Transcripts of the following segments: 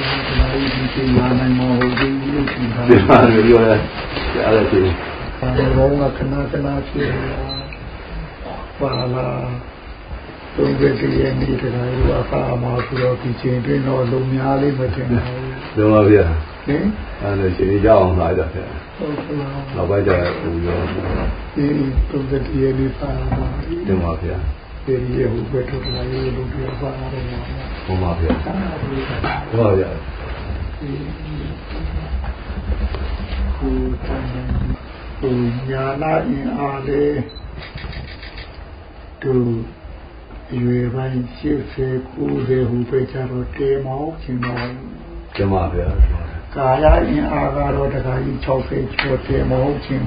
ဒီမှာဒီဒီလာနိုင်မှာဟုတ်ဘူးလို့ထင်တာဒီမှာပြောရဲအဲ့ဒါချင်းအဲဘောကခဏခဏဖြစ်ပါလာသုံးရက်တည်းရဲ့နေတဲ့ကအခါမှာဆိုတော့ဒီချိန်တွင်တော့လုံများလေးမတင်ပါဘူး။လုံပါဗျာ။ဟင်အဲ့ဒါချိန်ကြီးကြောက်အောင်လာကြတယ်။ဟုတ်ကဲ့။နောက်ပိုင်းကျရင်ဟိုရောဒီသုံးရက်တည်းရဲ့လေးပါပါ။တင်ပါဗျာ။ဒီရဲ့ဟိုဘက်တော့လာရေးလို့ပြောပါရတယ်။ ဟုတ်ပါဗျာ။ဟုတ်ပါဗျာ။ဟိုတန်ဟိုညာနာအင်အားလေးသူရွယ်ပိုင်း80 90ဟူပဲကြတော့တေမောင်းကျင်တော့ကျမဗျာကာယအင်အားကတော့တခါကြီး60ကျော်တေမောင်းကျင်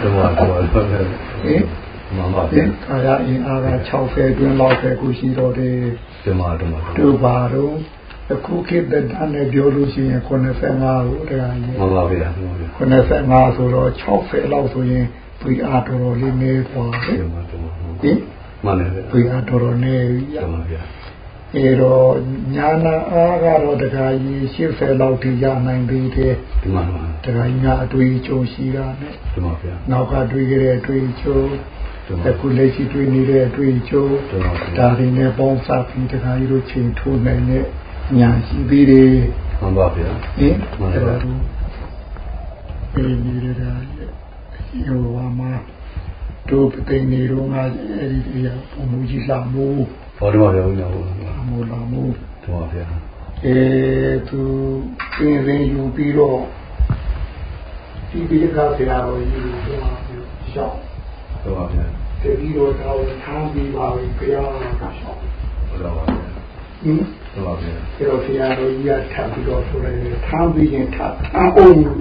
ကျမကျမဟင်မမဗျာကာယအင်အားက60တွင်းလောက်ပဲခုရှိတော့တယ် ကျမကျမတို့ပါတော့အခုခေတ်တန်းနဲ့ပြောလို့ရှိရင်85ကိုတရားကြီးမှန်ပါဗျာ85ဆိုတော့60လောက်ဆိုရင်ပြီးအားတော်တော်လေးနေသွားတယ်ဟင်မှန်တယ်ပြီးအားတော်တော်နေပြီမှန်ပါဗျာအဲတော့ညာနာအားကတော့တရားကြီး80လောက်ထိရနိုင်ပြီတဲ့ဒီမှာပါတရားကြီးများအတွေ့အကြုံရှိတာနဲ့ဒီမှာဗျာနောက်ကတွေ့ကြတဲ့အတွေ့အကြုံ အခုလက်ရှိတွေ့နေတဲ့အတွေ့အကြုံဒါတွေနဲ့ပေါင်းစပ်ပြီးတရားကြီးတို့ချိန်ထိုးနိုင်တဲ့ညာရှိသေးတယ်မှန်ပါဗျာဟင်မှန်ပါဘူးဒီနေတဲ့ဟိုဝါမတို့ပသိနေတော့ငါအဲ့ဒီတရားဘုံမူကြီးလာမို့ဟောတော့ရောင်းတော့မို့လာမို့တော့ပါဗျာအဲသူပြင်းရင်းယူပြီးတော့ဒီဒီကဆရာတော်ကြီးကိုရှောက် တော့ပါဗျာတတိတော်တော်ထားပြီးပါပြီဘုရားကရှောက်ဟုတ်တော့ပါဗျာဟင်ဟုတ်ပါဗျာအဲ့တော့ဆရာတော်ကြီးကထပ်ပြီးတော့ဆိုတယ်ထားပြီးရင်ထပ်အောင်လို့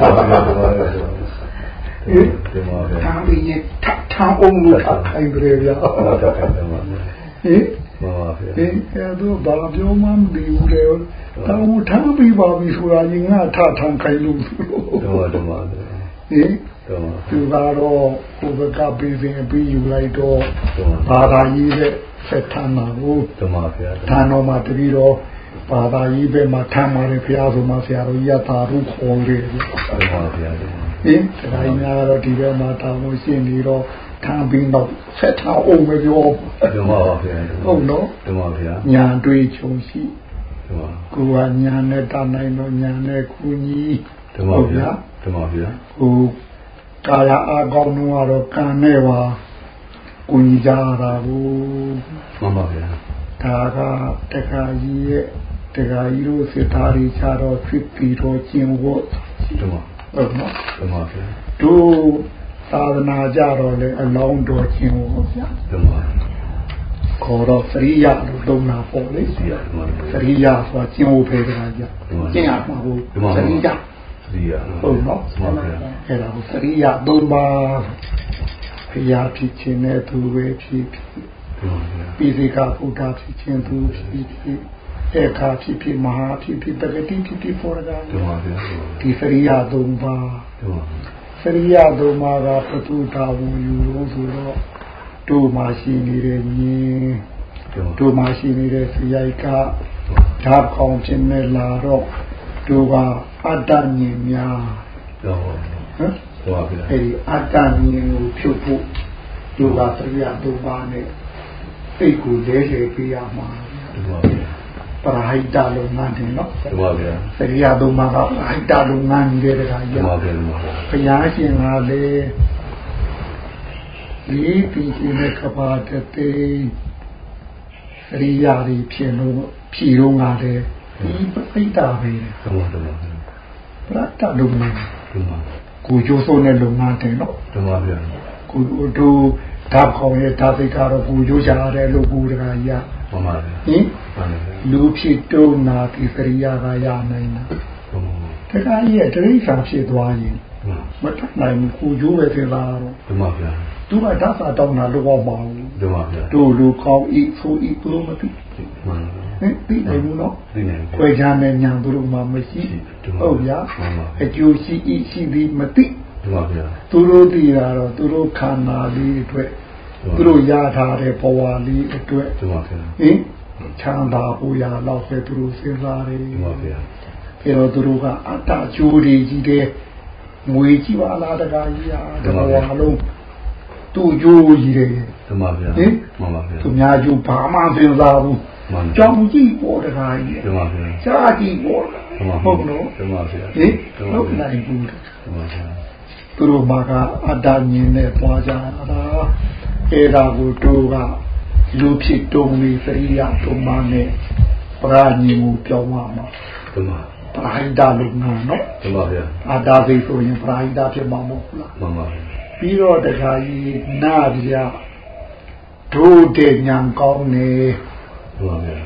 ဟုတ်ပါဗျာဟုတ်ပါဗျာဟင်ထားပြီးရင်ထပ်ထားအောင်လို့ထပ်ခိုင်းတယ်ဗျာဟုတ်ပါဗျာဟင်မှန်ပါဗျာဟင်အဲ့တော့ဘာပြောမှမသိဘူးလေတောင်းထားပြီးပါပြီဆိုတာကြီးငါထထန်ခိုင်းလို့တော့တော့ပါဟင် သူကတော့ဟိုဘကပြီးပြီးပြီးယူလိုက်တော့ဘာသာကြီးတဲ့ဆက်ထမ်းပါဘူးဓမ္မဗျာဌာနတော်မှာတပီတော့ဘာသာကြီးပဲမှာထမ်းပါတယ်ဘုရားဆိုမှဆရာတော်ကြီးကသာရုခေါ်တယ်ဓမ္မဗျာဟင်တရားများတော့ဒီဘက်မှာတာဝန်ရှိနေတော့ထမ်းပြီးတော့ဆက်ထားအောင်မပြောဓမ္မပါဗျာဟုတ်နော်ဓမ္မဗျာညာတွေးချုံရှိကိုကညာနဲ့တာနိုင်တော့ညာနဲ့ကူညီဓမ္မဗျာဓမ္မဗျာဟို ကာယအကောင်းတော့ကံနဲ့ပါကိုကြီးကြတာကိုမှန်ပါဗျာဒါကတခါကြီးရဲ့တခါကြီးတို့စစ်သားတွေခြားတော့ဖြစ်ပြီးတော့ကျင်ဝတ်တော့ဟုတ်နော်မှန်ပါဗျာတို့သာသနာကြတော့လေအလောင်းတော်ကျင်ဝတ်ဗျာမှန်ပါခေါ်တော့သရိယလို့သုံးတာပေါ့လေသရိယဆိုတာကျင်ဝတ်ပဲတခါကြကျင်ရမှာဘူးသရိယသ ရိယဟုတ်နော်မှန်ပါဗျာအဲ့ဒါကိုသရိယသုံးပါဘုရားဖြစ်ခြင်းနဲ့သူပဲဖြစ်ဖြစ်ပိစိကဘုရားဖြစ်ခြင်းသူဖြစ်ဖြစ်ဧကဖြစ်ဖြစ်မဟာဖြစ်ဖြစ်တကတိဖြစ်ဖြစ်ပေါ်တာဒီစရိယသုံးပါစရိယသုံးပါကပတုတာဝူယူလို့ဆိုတော့တို့မှရှိနေတဲ့မြင်တို့မှရှိနေတဲ့စရိုက်ကဓာတ်ကောင်းခြင်းနဲ့လာတော့ တို့ကအတ္တမြင်များဟမ်ဟုတ်ပါဗျာအဲဒီအတ္တမြင်ကိုဖြုတ်ဖို့ဒုက္ခသရိယဒုက္ခနဲ့စိတ်ကိုလဲလှယ်ပေးရမှာဟုတ်ပါဗျာပရဟိတလုပ်ငန်းတယ်နော်ဟုတ်ပါဗျာသရိယဒုက္ခကပရဟိတလုပ်ငန်းနေတဲ့တခါကြီးဟုတ်ပါဗျာဘုရားရှင်ကလေဒီပြီးရှင်တဲ့ကပါတတေသရိယာတွေဖြစ်လို့ဖြီတော့ငါတယ်ဒီ ပရိသတ်ပဲဟုတ်ပါဗျာပရတ္တလုပ်ငန်းဟုတ်ပါကိုကျိုးစိုးတဲ့လုပ်ငန်းတင်နော်တမပါဗျာကိုတို့ဓာတ်ခေါင်ရဲ့ဓာတ်စိတ်ကတော့ကိုကျိုးချရတယ်လို့ကိုတကကြီးမှန်ပါဗျာဟင်လူဖြစ်တုံနာဒီစရိယာကရနိုင်တာတကကြီးရဲ့တရိစ္ဆာဖြစ်သွားရင်မတတ်နိုင်ဘူးကိုကျိုးပဲဖြစ်လာတော့တမပါဗျာသူကဓာတ်စာတောင်းတာလို့ပေါ့မအောင်တမပါဗျာတို့လူကောင်းဤဆိုဤဘလို့မသိမှန်ပါဟင် သိနိုင်ဘူးနော်သိနိုင်ခွဲခြားနဲ့ညာသူတို့မှမရှိဟုတ်ဗျာအကျိုးရှိဤရှိသည်မသိမှန်ပါဗျာသူတို့သိတာတော့သူတို့ခန္ဓာလေးအတွက်သူတို့ရထားတဲ့ဘဝလေးအတွက်မှန်ပါဗျာဟင်ချမ်းသာဖို့ရတော့ပဲသူတို့စဉ်းစားတယ်မှန်ပါဗျာအဲတော့သူတို့ကအတ္တကျိုးတွေကြီးတဲ့ငွေကြီးပါလားတကားကြီးอ่ะတဘောလုံးသူ့ကျိုးကြီးတယ်မှန်ပါဗျာဟင်မှန်ပါဗျာသူများကျိုးဘာမှစဉ်းစားဘူးမှန် ကြောင်ကြည့်ပေါ်တကားကြီးမှန်ပါဗျာရှားကြည့်ပေါ်မှန်ပါဟုတ်နော်မှန်ပါဗျာဟင်ဟုတ်နိုင်ဘူးမှန်ပါဗျာသူတို့မှာကအတ္တမြင်နဲ့ပွားကြတာအဲ့ဒါကိုတို့ကလူဖြစ်တုံးပြီးသရိယာတုံးမနဲ့ပရာညီမှုပြောင်းသွားမှာမှန်ပါပရာဟိတလုပ်ငန်းနော်မှန်ပါဗျာအတ္တသိဆိုရင်ပရာဟိတဖြစ်မှာမဟုတ်ဘူးလားမှန်ပါဗျာပြီးတော့တခါကြီးနာပြတို့တဲ့ညံကောင်းနေ မှန်ပါဗျာ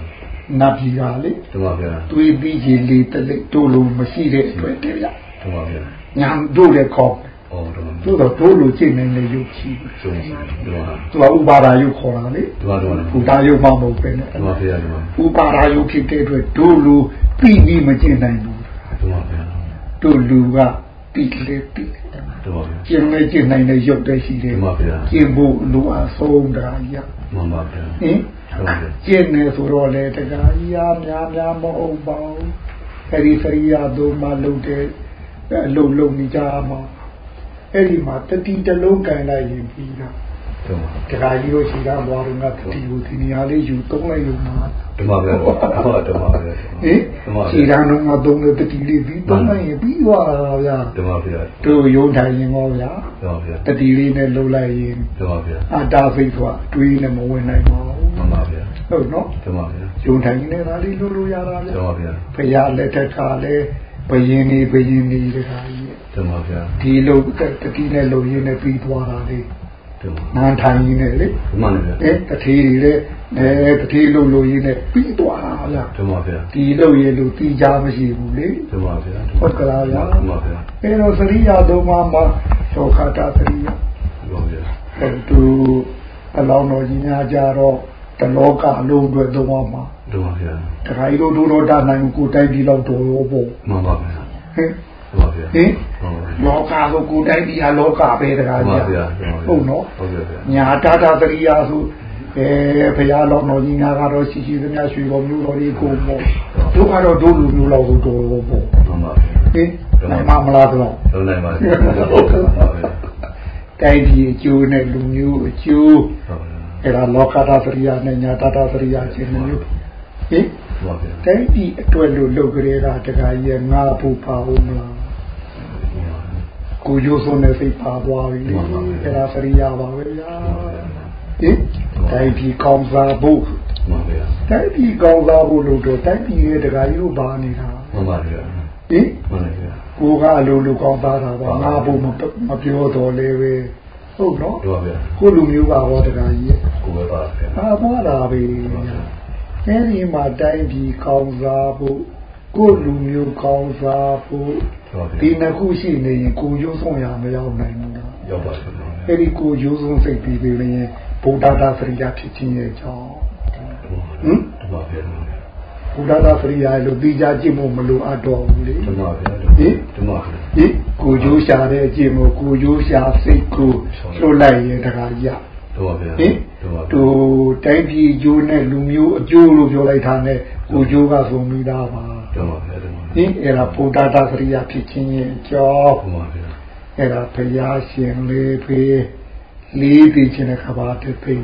နတ်ပြည်ကလေမှန်ပါဗျာတွေးပြီးကြီးလေးတလိတို့လိုမရှိတဲ့အတွက်တည်းရမှန်ပါဗျာညံတို့တဲ့ကောင်းအော်တော့မှန်သို့တော့တို့လိုကြည့်နိုင်တဲ့ရုပ်ရှိတယ်ဆုံးပါဒီမှာသူကဥပါဒါယုခေါ်တာလေဒီမှာတော့မှန်ဘုရားယုမှမဟုတ်ပဲနဲ့ပါဗျာဒီမှာဥပါဒါယုဖြစ်တဲ့အတွက်တို့လူပြီးပြီးမကျင့်နိုင်ဘူးဒီမှာဗျာတို့လူကတိလေတိ ဒီမှာဗျာကျင့်လေကျင့်နိုင်တဲ့ရုပ်တည်းရှိတယ်ဒီမှာဗျာကျင့်ဖို့လူအဆုံးတရားကြီးမှန်ပါဗျာဟင်ဟုတ်ပါဗျာကျင့်နေဆိုတော့လေတရားကြီးအားများများမဟုတ်ပါဘူးအဲ့ဒီစရိယာတို့မှလုပ်တဲ့အလုပ်လုပ်နေကြမှာအဲ့ဒီမှာတတိတလုံးကန်လိုက်ရင်ပြီးတာဒီမှာ တရားကြီးတို့ရှိတာဘွားတို့ကတတိကိုဒီနေရာလေးယူသုံးလိုက်လို့မှာဒီမှာဗျာဟုတ်တယ်မှာဗျာဟင်ခြေရန်တော့မသုံးလို့တတိလေးပြီးသုံးလိုက်ရင်ပြီးသွားတာဗျာဒီမှာဗျာတို့ရုံထိုင်ရင်ဟောဗျာဒီမှာဗျာတတိလေးနဲ့လှုပ်လိုက်ရင်ဒီမှာဗျာအတားစိတ်ဆိုတာတွေးနဲ့မဝင်နိုင်ပါဘူးမှန်ပါဗျာဟုတ်နော်ဒီမှာဗျာရုံထိုင်နေတာလေးလှုပ်လို့ရတာဗျာဒီမှာဗျာဖရာလက်ထက်ကလည်းဘယင်းနေဘယင်းနေတခါကြီးဒီမှာဗျာဒီလှုပ်တတိနဲ့လှုပ်ရင်းနဲ့ပြီးသွားတာလေဒီ မှာနန်းထိုင်ရင်းနဲ့လေဒီမှာဗျာအဲတတိတွေလည်းအဲတတိလှုပ်လို့ရင်းနဲ့ပြီးသွားတာဗျာဒီမှာဗျာဒီလှုပ်ရလို့တီးကြမရှိဘူးလေဒီမှာဗျာဟုတ်ကလားဗျာဒီမှာဗျာအဲတော့သရိယာသုံးပါးမှာသောခတာသရိယာဒီမှာဗျာအဲသူအလောင်းတော်ကြီးများကြတော့တလောကအလုံးအတွက်သုံးပါးမှာဒီမှာဗျာတခါကြီးတို့တို့တော့တနိုင်ကိုတိုက်ပြီးတော့တော်ရောပေါ့မှန်ပါဗျာဟင်ဒီမှာဗျာ ဟင်ဟုတ်ပါဗျာလောကဆိုကိုတိုက်ပြီးဟာလောကပဲတခါဒီမှာကြီးဗျာဟုတ်နော်ဟုတ်ကဲ့ဗျာညာတာတာသရိယာဆိုအဲဘုရားလောင်းတော်ကြီးများကတော့ရှိရှိသမျှရွှေတော်မျိုးတော်ကြီးကိုပေါ့တို့ကတော့တို့လူမျိုးလောက်ဆိုတော်ရောပေါ့မှန်ပါဗျာဟင်နိုင်မမလားတော့လုံးနိုင်ပါဗျာဟုတ်ကဲ့ပါဗျာတိုင်းပြည်အကျိုးနဲ့လူမျိုးအကျိုးဟုတ်ပါဗျာအဲ့ဒါလောကတာသရိယာနဲ့ညာတတာသရိယာချင်းမျိုးဟင်မှန်ပါဗျာတိုင်းပြည်အတွက်လို့လုပ်ကြတဲ့ကတခါကြီးငါဖို့ပါဦးမလား ကိုကျိုးစုံနဲ့စိတ်ပါသွားပြီအဲ့ဒါသရိယာပါပဲဗျာဟင်တိုင်းပြည်ကောင်းစားဖို့မှန်ပါဗျာတိုင်းပြည်ကောင်းစားဖို့လို့တော့တိုင်းပြည်ရဲ့တခါကြီးတို့ပါနေတာမှန်ပါဗျာဟင်မှန်ပါဗျာကိုကအလိုလိုကောင်းစားတာပါငါဖို့မပြောတော့လေပဲဟုတ်နော်ဒီမှာဗျာကိုလူမျိုးပါဟောတခါကြီးရဲ့ကိုပဲပါဗျာအာမွားတာပဲအဲဒီမှာတိုင်းပြည်ကောင်းစားဖို့ ကိုလူမျိုးကောင်းစားဖို့ဟုတ်ပါဒီဗျာနှစ်ခုရှိနေရင်ကိုရုံးဆုံးရမရောက်နိုင်ဘူးလားရောက်ပါပြီဗျာအဲဒီကိုရုံးဆုံးစိတ်ပြီးပြီရင်ဗုဒ္ဓတာစရိယာဖြစ်ခြင်းရဲ့ကြောင့်ဟမ်ဒီမှာဗျာဗုဒ္ဓတာစရိယာလို့သိကြကြည့်ဖို့မလိုအပ်တော့ဘူးလေဒီမှာဗျာဒီမှာဗျာဟင်ကိုကျိုးရှာတဲ့အကျင့်ကိုကိုကျိုးရှာစိတ်ကိုလှုပ်လိုက်ရင်တခါရဒီမှာဗျာဟင်ဒီမှာသူတိုင်းပြည်ကျိုးနဲ့လူမျိုးအကျိုးလို့ပြောလိုက်တာနဲ့ကိုကျိုးကဆုံးမိတာပါ ဒီမှာဗျာဒီမှာဟင်အဲ့ဒါဗုဒ္ဓတာစရိယာဖြစ်ခြင်းရဲ့အကြောင်းဒီမှာဗျာအဲ့ဒါဘုရားရှင်လေးဖေးလေးတည်ခြင်းတဲ့ခဘာတဲ့သိ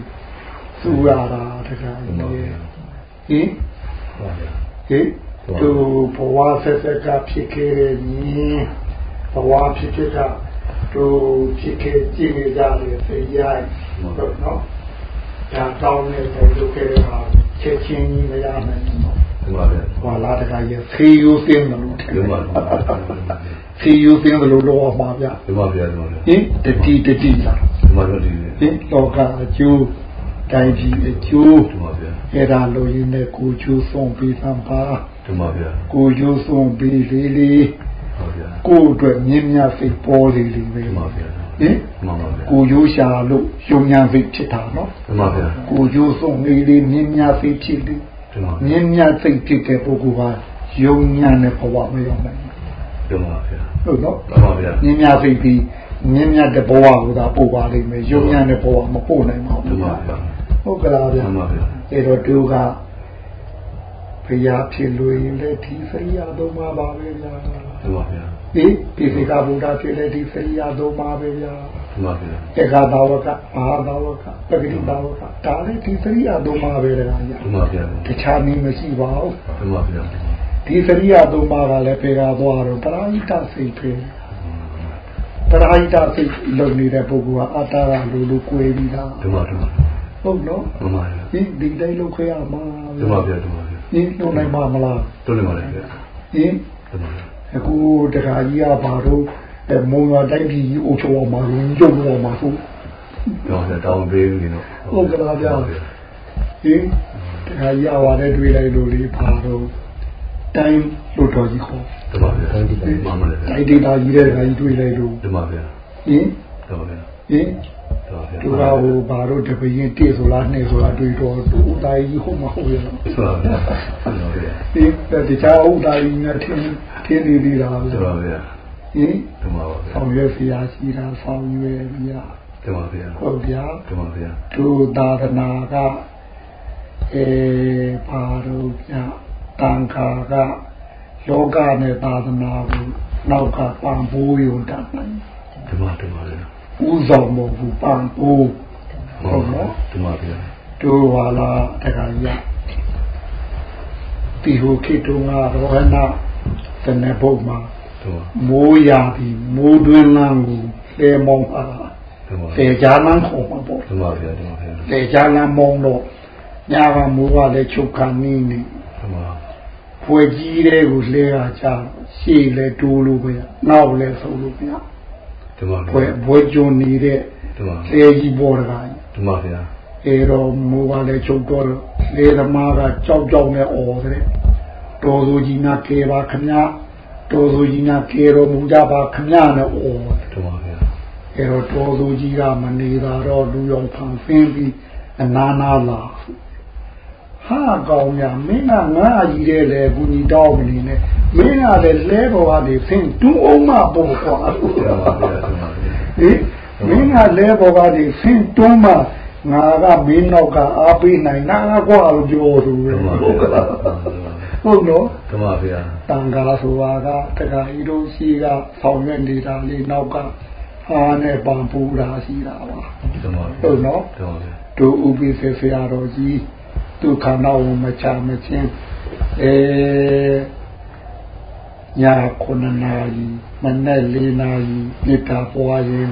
သူရတာတခါဒီမှာကြီးဗျာဟင်ဟုတ်ပါဗျာဟင်သူဘဝဆက်ဆက်ကဖြစ်ခဲ့တဲ့ညီဘဝဖြစ်ဖြစ်ကသူဖြစ်ခဲ့ကြည့်နေကြတယ်ဖေးရိုက်ဟုတ်နော်ဒါတောင်းနေတဲ့လူခဲ့တဲ့ဟာချက်ချင်းကြီးမရနိုင်ဘူး နော်ဒီမှာဗျာဟွာလာတခါကြီးဖေးယူစင်းတယ်လို့ထင်ဒီတယ်မှာဖေးယူစင်းတယ်လို့လောမှာဗျဒီမှာဗျာဒီမှာဗျာဟင်တတိတတိလားဒီမှာတော့ဒီဟင်လောကအကျိုးတိုင်းပြည်အကျိုးဒီမှာဗျာအဲ့ဒါလိုရင်းနဲ့ကိုကျိုးဆုံးပြီးသံပါဒီမှာဗျာကိုကျိုးဆုံးပြီးလေးလေးဟုတ်ဗျာကိုယ့်အတွက်မြင့်မြတ်စိတ်ပေါ်လေးလေးပဲဒီမှာဗျာဟင်မှန်ပါဗျာကိုကျိုးရှာလို့ယုံညာစိတ်ဖြစ်တာနော်ဒီမှာဗျာကိုကျိုးဆုံးလေးလေးမြင့်မြတ်စိတ်ဖြစ်တယ်ဒီ မှာမြင့်မြတ်စိတ်ဖြစ်တဲ့ပုဂ္ဂိုလ်ကယုံညာနဲ့ဘဝမရောက်နိုင်ဘူးဒီမှာဗျာဟုတ်နော်ဒီမှာဗျာမြင့်မြတ်စိတ်ပြီးမြင့်မြတ်တဲ့ဘဝကိုသာပို့ပါလိမ့်မယ်ယုံညာနဲ့ဘဝမပို့နိုင်ပါဒီဘူးမှာဗျာဟုတ်ကလားဗျာမှန်ပါဗျာအဲ့တော့သူကဘုရားဖြစ်လို့ရင်လည်းဒီစရိယာသုံးပါပါပဲဗျာမှန်ပါဗျာဒီပိစိကဗုဒ္ဓဖြစ်လည်းဒီစရိယာသုံးပါပဲဗျာ မှန်ပါဗျာဧကသာဝကမဟာသာဝကပဂတိသာဝကဒါလည်းဒီစရိယာသုံးပါပဲဗျာမှန်ပါဗျာတခြားနည်းမရှိပါဘူးမှန်ပါဗျာဒီစရိယာသုံးပါကလည်းပေကားသွားတော့ပရာဟိတစိတ်ပဲပရာဟိတစိတ်လုံနေတဲ့ပုဂ္ဂိုလ်ကအတ္တကလူလူကိုယ်ပြီးသားဓမ္မဓမ္မဟုတ်နော်မှန်ပါဗျာဒီဒီတိုင်းလုပ်ခဲ့ရမှာဓမ္မဗျာဓမ္မဗျာဒီလုပ်နိုင်မှာမလားလုပ်နိုင်ပါလေဗျာဟင်ဓမ္မဗျာအခုတခါကြီးကဘာ တော့မုံရတိုင်းပြည်အုပ်ချုပ်အောင်မှာရင်ကျုပ်တော်မှာဆိုတော့တောင်းပေးနေတော့ဟုတ်ကဲ့ဗျာဟင်တခါကြီးအဝါနဲ့တွေ့လိုက်လို့လေဘာတော့တိုင်းလို့တော်ကြီးခေါ်ဓမ္မဗျာတိုင်းဒေသမှမလဲတိုင်းဒေသကြီးတဲ့ခါကြီးတွေ့လိုက်လို့ဓမ္မဗျာဟင်ဓမ္မဗျာဟင်သူကဟိုဘာလို့တပရင်တေဆိုလားနှဲဆိုလားတွေ့တော့သူဥဒါကြီးဟုတ်မဟုတ်ရတော့ဟုတ်ပါဗျာဒီတခြားဥဒါကြီးနဲ့ထင်းထင်းနေသေးတာဟုတ်ပါဗျာ ဟင်ဓမ္မပါဗျာဆောင်ရွက်ဖျားရှိတာဆောင်ရွက်ဗျာဓမ္မဗျာဟုတ်ဗျာဓမ္မဗျာသူသာသနာကအဲဘာလို့ဗျာတန်ခါကလောကနဲ့သာသနာကိုနောက်ကပံပိုးယုံတတ်နိုင်ဓမ္မဓမ္မဗျာဥဆောင်မဟုတ်ဘူးပံပိုးဟုတ်နော်ဓမ္မဗျာတို့ဟာလားတခါရဒီဟိုခေတုံးကတော့ဟနာတနေဘုတ်မှာ မိုးရာပြီးမိုးတွင်းလမ်းကိုလဲမောင်းပါလေကြာလမ်းခေါ်မှာပေါ့ဓမ္မဗျာဓမ္မဗျာလေကြာလမ်းမောင်းတော့ညာကမိုးကလည်းချုပ်ခါနေနေဓမ္မဖွယ်ကြီးတဲ့ကိုလဲတာကြာရှေ့လဲတိုးလို့ပဲနောက်လဲဆုံးလို့ဗျာဓမ္မဖွယ်ဘွယ်ကျွန်းနေတဲ့ဓမ္မလေကြီးပေါ်တာဓမ္မဗျာအဲတော့မိုးကလည်းချုပ်တော့လေသမားကကြောက်ကြောက်နဲ့អော်တဲ့တော်သူကြီးနာကေပါခမ တော်သူကြီးနာကေတော်မူကြပါခမနဲ့អော်ဓမ္မဗျာအဲတော့တော်သူကြီးကမနေတာတော့လူရောင်ဖန်ဆင်းပြီးအနာနာလာဟာကောင်းရမင်းကငါအကြီးတဲ့လေကူညီတောင်းမနေနဲ့မင်းကလည်းလဲပေါ်ကနေဖင်းတူးအောင်မပေါ့ကွာဟင်မင်းကလဲပေါ်ကနေဖင်းတွန်းမငါကမင်းနောက်ကအားပေးနိုင်နာကွာလို့ပြောသူဟုတ်ကလား ဟုတ်နော်ဓမ္မဗျာတန်ခါဆိုတာကတခါဤတို့ရှိကဆောင်ရွက်နေတာလေးနောက်ကဟာနဲ့ပံပူတာရှိတာပါဓမ္မဟုတ်နော်ဓမ္မဗျာတို့ဥပိ္ပစေဆရာတော်ကြီးဒုက္ခနာဝမချမချင်းအဲညာ9နာရီမနေ့4နာရီနှစ်တာပွားရင်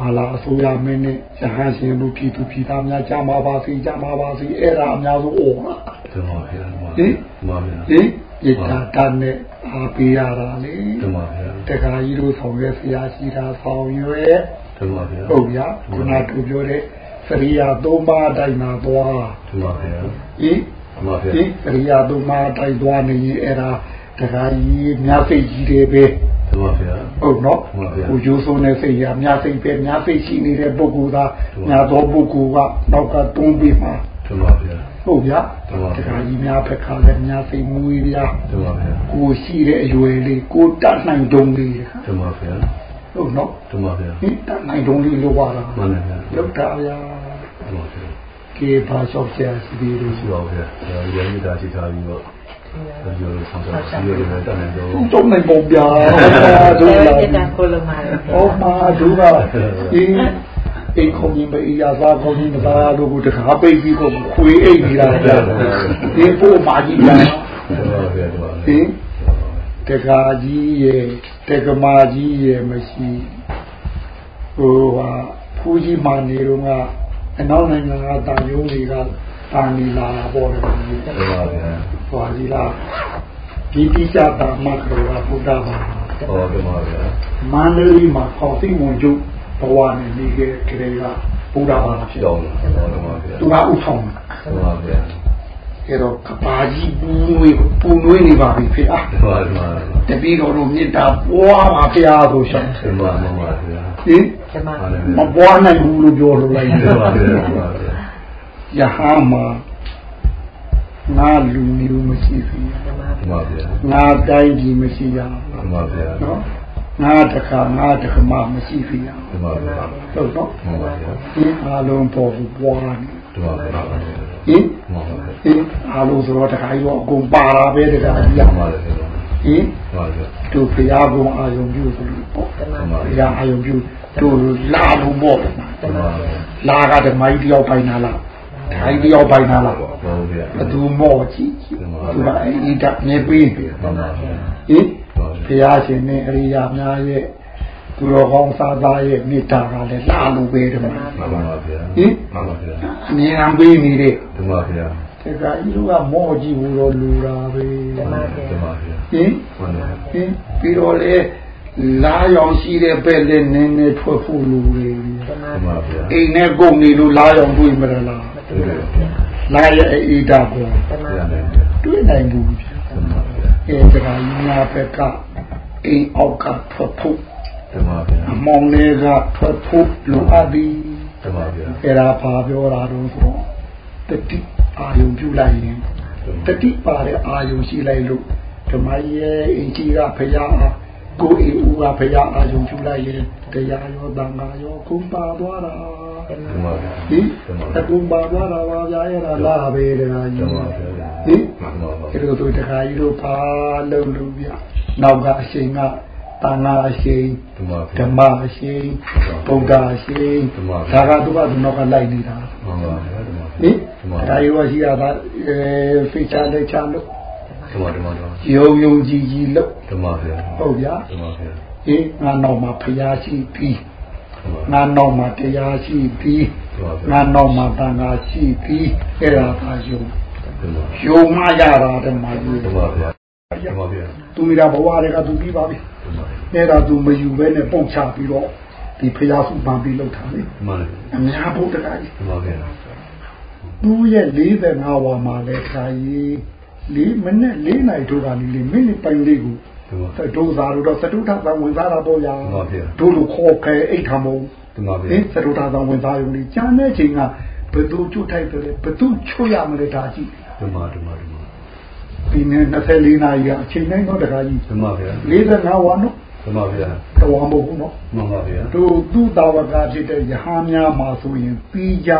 မလာအစိုးရမင်းနဲ့ရဟန်းရှင်လူပြည်သူပြည်သားများကြမှာပါစီကြမှာပါစီအဲ့ဒါအများဆုံးဩမှာတမပါဗျာဟင်မှန်ပါဗျာဟင်ဣဒ္ဓတာနဲ့အားပေးရတာလေတမပါဗျာတခါကြီးတို့ဆောင်ရွက်ဆရာရှိတာဆောင်ရွက်တမပါဗျာဟုတ်ဗျာခုနကပြောတဲ့စရိယာသုံးပါးတိုင်းမှာသွားမှန်ပါဗျာဟင်မှန်ပါဗျာဟင်စရိယာသုံးပါးတိုင်းသွားနေရင်အဲ့ဒါတခါကြီးမြတ်စိတ်ကြီးတယ်ပဲမှန်ပါဗျာ ဟုတ်နော်ကိုကျိုးဆုံးတဲ့စိတ်ရမြတ်စိတ်ပဲမြတ်စိတ်ရှိနေတဲ့ပုဂ္ဂိုလ်သာညာသောပုဂ္ဂိုလ်ကနောက်ကတွန်းပြီးမှာမှန်ပါဗျာဟုတ်ဗျာတခါကြီးများဖက်ခါလည်းမြတ်စိတ်မူဗျာမှန်ပါဗျာကိုရှိတဲ့အရွယ်လေးကိုတတ်နိုင်တုံးလေးမှန်ပါဗျာဟုတ်နော်မှန်ပါဗျာဒီတတ်နိုင်တုံးလေးလို့ပါလားမှန်ပါဗျာလောက်တာဗျာမှန်ပါဗျာကေပါလျှောက်ရှာစီပြီးလို့ရှိပါဗျာရန်ရတာရှိထားပြီးတော့ ပြောလို့ဆောင်ဆောင်စီရတယ်တတ်နိုင်တော့တုံးနိုင်ပုံပြာဒုလာဒီကကိုလိုမာဟောမာဒုလာဒီအိတ်ခုံကြီးမအေးရသားခုံကြီးမသားတို့ကိုတခါပိတ်ပြီးတော့ခွေအိတ်နေတာဗျာဒီပို့မာကြီးဗျာဒီတခါကြီးရဲ့တက္ကမာကြီးရဲ့မရှိဟိုဟာဖူးကြီးမှနေတော့ကအနောက်နိုင်ငံကတာယုံတွေက တာနီလာပေါ်တယ်ဟုတ်ပါဗျာဟွာဒီလားဒီတိကျတာမတ်တော်ကဘုရားပါဟုတ်ပါဗျာမန္တလေးမှာခေါ်သိမွန်ကျုပ်ဘဝနဲ့နေခဲ့ကြတဲ့ကဘုရားဘာသာဖြစ်တော်တယ်ဟုတ်ပါဗျာသူကဥဆောင်ဟုတ်ပါဗျာအဲ့တော့ကဘာကြီးပူနွေးပူနွေးနေပါပြီဖေအားဟုတ်ပါဗျာတပည့်တော်တို့မေတ္တာပွားပါဖရာဆိုရှောင်းဟုတ်ပါဗျာဟင်မပွားနိုင်ဘူးလို့ပြောလို့လိုက်တယ်ပါဗျာ ယဟမှာငါလူမျိုးမရှိဘူးမှန်ပါဗျာငါတိုင်းကြီးမရှိရဘူးမှန်ပါဗျာနော်ငါတခါငါတခါမှမရှိဘူးရမှန်ပါဗျာဟုတ်နော်မှန်ပါဗျာဒီအားလုံးပေါ်ပွားနေမှန်ပါဗျာဟင်မှန်ပါဗျာဟင်အားလုံးဆိုတော့တခါကြီးတော့အကုန်ပါလာပဲတခါကြီးရမှန်မှာပါတယ်ဗျာဟင်မှန်ပါဗျာတို့ဘုရားကုံအာယုံပြုဆိုလို့ပေါ့တမမှန်န်ပါဘုဗျာရားအာယုံပြုတို့လာလို့ပေါ့တယ်မှာတမန်လာကဓမ္မကြီးတယောက်ပိုင်တာလား ဓာကြီးတယောက်ပိုင်တာလားဟုတ်ဗျာဘသူမော့ကြည့်ကြည့်သူကအိဒါနေပြီးပြီမှန်ပါဗျာဟင်ဘုရားရှင်နဲ့အရိယာများရဲ့သူတော်ကောင်းသာသားရဲ့မေတ္တာကလည်းလာလို့ပဲတယ်မှာမှန်ပါဗျာဟင်မှန်ပါဗျာအမြင်အောင်ပေးနေတဲ့မှန်ပါဗျာတခါကြီးတို့ကမော့ကြည့်ဘူးတော့လူတာပဲတမန်မှန်ပါဗျာဟင်မှန်ပါဟင်ပြီးတော့လေလာရောင်ရှိတဲ့ပဲလေနည်းနည်းထွက်ဖို့လူတွေတမန်မှန်ပါဗျာအိမ်နဲ့ကုန်နေလို့လာရောင်တွေ့မလားမတူပါဘူး လာရဲ့အိဒါကိုတမန်ဗျာတွေ့နိုင်ဘူးဗျာမှန်ပါဗျာအဲတခါကြီးများဘက်ကအိမ်အောက်ကထွက်ဖို့မှန်ပါဗျာအမောင်လေးကထွက်ဖို့လိုအပ်သည်မှန်ပါဗျာအဲ့ဒါဘာပြောတာတော့ဆိုတော့တတိအာယုံပြုလိုက်ရင်တတိပါတဲ့အာယုံရှိလိုက်လို့ဓမ္မရဲ့အင်ကြီးကဖရာအားကိုယ်အီဦးကဖရာအာယုံပြုလိုက်ရင်တရားရောတန်ခါရောကုပါသွားတာ မှန်ပါဗျာဟင်အကုပါသွားတာပါဗျာအဲ့ဒါလာပဲတခါမှကြီးန်ပါဟင်ဗျာဟင်မှန်ပါဗျာအဲ့လိုဆိုတခါကြီးတို့ပါလုံးလို့ဗျနောက်ကအချိန်ကတန်ခါအချိန်မှန်ပါဓဗျာမ္မအရှိန်ဗုဒ္ဓအရှိန်ဓမ္မဒါကသူကသူနောက်ကလိုက်နေတာမှန်ပါဗျာဓမ္မဟင်ဒါရောရှိရတာအဲဖိချာလက်ချလို့ဓမ္မဓမ္မဓမ္မယုံယုံကြည်ကြည်လို့ဓမ္မဗျာဟုတ်ဗျာဓမ္မဗျာဟင်ငါနောက်မှာဖျားရှိပြီး ဓမ္မငါနောက်မှာတရားရှိပြီးဓမ္မငါနောက်မှာတန်ခါရှိပြီးအဲ့ဒါသာယုံဓမ္မယုံမှရတာဓမ္မကြီးဓမ္မဗျာဓမ္မဗျာသူမိတာဘဝတွေကသူပြီးပါပြီဓမ္မအဲ့ဒါသူမယူဘဲနဲ့ပုတ်ချပြီးတော့ဒီဖျားစုပန်ပြီးလောက်တာလေဓမ္မဗျာအများဘုဒ္ဓကကြီးဓမ္မဗျာသူ့ရဲ့45ဝါမှာလဲခါကြီး၄မိနစ်၄နိုင်တို့ကနေလေမိနစ်ပိုင်းလေးကို ဓမ္မသတို့သာတို့သတုထသံဝင်စားတာပေါ့ဗျာမှန်ပါဗျာတို့လိုခေါ်ခဲအိတ်ထမုံဓမ္မဟဗျာင်သတုထသံဝင်စားရုံလေးကြာတဲ့ချိန်ကဘယ်သူကျွတ်ထိုက်တယ်လဲဘယ်သူချွတ်ရမလဲဒါကြည့်ဓမ္မဓမ္မဓမ္မဒီနေ့24နာရီကအချိန်တိုင်းတော့တခါကြီးဓမ္မဗျာ45ဝါနော်ဓမ္မဗျာတော်မဟုတ်ဘူးနော်မှန်ပါဗျာတို့သူ့တာဝကဖြစ်တဲ့ယဟန်များမှာဆိုရင်ပြီးကြ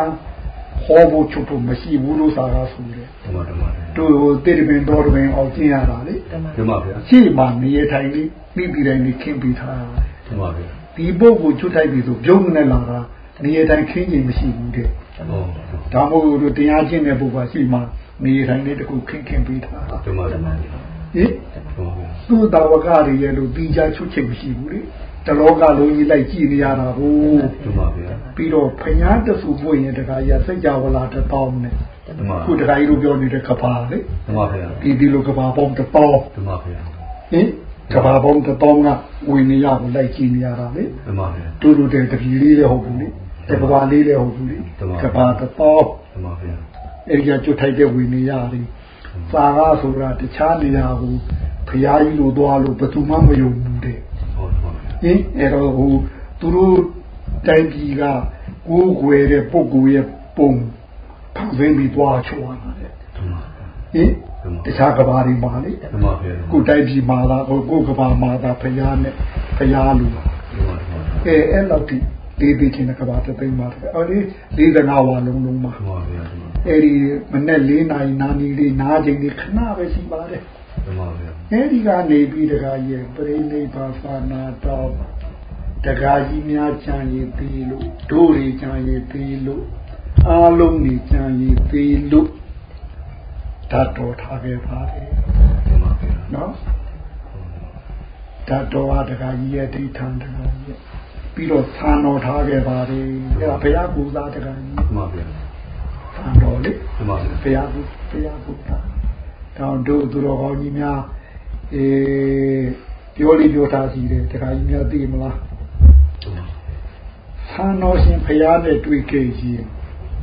ဟောဖို့ချုပ်ဖို့မရှိဘူးလို့သာကဆိုတယ်ဓမ္မဓမ္မတို့တိရပင်တော်တပင်အောင်ကျင့်ရတာလေတမန်ဓမ္မဗျာရှေ့မှာနေရထိုင်လေးပြီးပြီးတိုင်းလေးခင်းပြီးထားတာဓမ္မဗျာဒီပုဂ္ဂိုလ်ချွတ်ထိုက်ပြီဆိုပြုံးနေလာတာနေရထိုင်ခင်းခြင်းမရှိဘူးတဲ့ဟောဒါမို့တို့တရားကျင့်တဲ့ပုဂ္ဂိုလ်ရှိမှနေရထိုင်လေးတစ်ခုခင်းခင်းပြီးထားတာဓမ္မဓမ္မဟင်ဓမ္မဗျာသူ့တာဝကတွေရဲ့လို့ပြီးကြချွတ်ချက်မရှိဘူးလေ တလောကလုံးကြီးလိုက်ကြည့်နေရတာကိုဓမ္မဗျာပြီးတော့ဖညာတဆူပွင့်ရင်တခါရစိတ်ကြဝလာတစ်ပေါင်းနဲ့ဓမ္မခုတခါကြီးတို့ပြောနေတဲ့ကဘာလေဓမ္မဗျာဒီဒီလိုကဘာပေါင်းတစ်ပေါင်းဓမ္မဗျာဟင်ကဘာပေါင်းတစ်ပေါင်းကဝင်နေရကိုလိုက်ကြည့်နေရတာလေဓမ္မဗျာတူတူတဲ့တပီလေးလည်းဟုတ်ဘူးလေတကဘာလေးလည်းဟုတ်ဘူးလေကဘာတစ်ပေါင်းဓမ္မဗျာအဲ့ဒီကကျွတ်ထိုက်တဲ့ဝင်နေရတယ်စာကားဆိုတာတခြားနေရာကိုဖရာကြီးလိုသွားလို့ဘယ်သူမှမယုံဘူးတဲ့ ဟောဓမ္မဗျာဟင်အဲ့တော့ဟိုသူတို့တိုင်းပြည်ကကိုးကွယ်တဲ့ပုဂ္ဂိုလ်ရဲ့ပုံဖန်ဆင်းပြီးသွားချောရတာတဲ့ဓမ္မဟင်တခြားကဘာတွေမှာလေဓမ္မဗျာကိုယ်တိုင်းပြည်မှာသာကိုကိုယ်ကဘာမှာသာဖရာနဲ့ဖရာလူဓမ္မဓမ္မအဲအဲ့လောက်ဒီဒီဒီချင်းကဘာတသိမ်းမှာတယ်အော်ဒီ45ဝါလုံးလုံးမှာဓမ္မဗျာဓမ္မအဲ့ဒီမနေ့၄နာရီနာနီလေးနားချိန်လေးခဏပဲရှိပါတယ်ဓမ္မဗျာ အဲ့ဒီကနေပြီးတခါရဲ့ပြိဋိဘာသာနာတော်တခါကြီးများချမ်းရည်သေးလို့ဒိုးတွေချမ်းရည်သေးလို့အားလုံးနေချမ်းရည်သေးလို့ဓာတ်တော်ထားခဲ့ပါတယ်ဓမ္မဗျာနော်ဓာတ်တော်ဟာတခါကြီးရဲ့ဒိဋ္ဌံတခါကြီးရဲ့ပြီးတော့သံတော်ထားခဲ့ပါတယ်အဲ့ဒါဘုရားပူဇာတခါကြီးဓမ္မဗျာသံတော်လေဓမ္မဗျာဘုရားဘုဘုရားဘုရား တောင်တို့သူတော်ကောင်းကြီးများအေးပြောလိပြောထားစီတယ်တခါကြီးများသိမလားဓမ္မဆံတော်ရှင်ဘုရားနဲ့တွေ့ခဲ့ရင်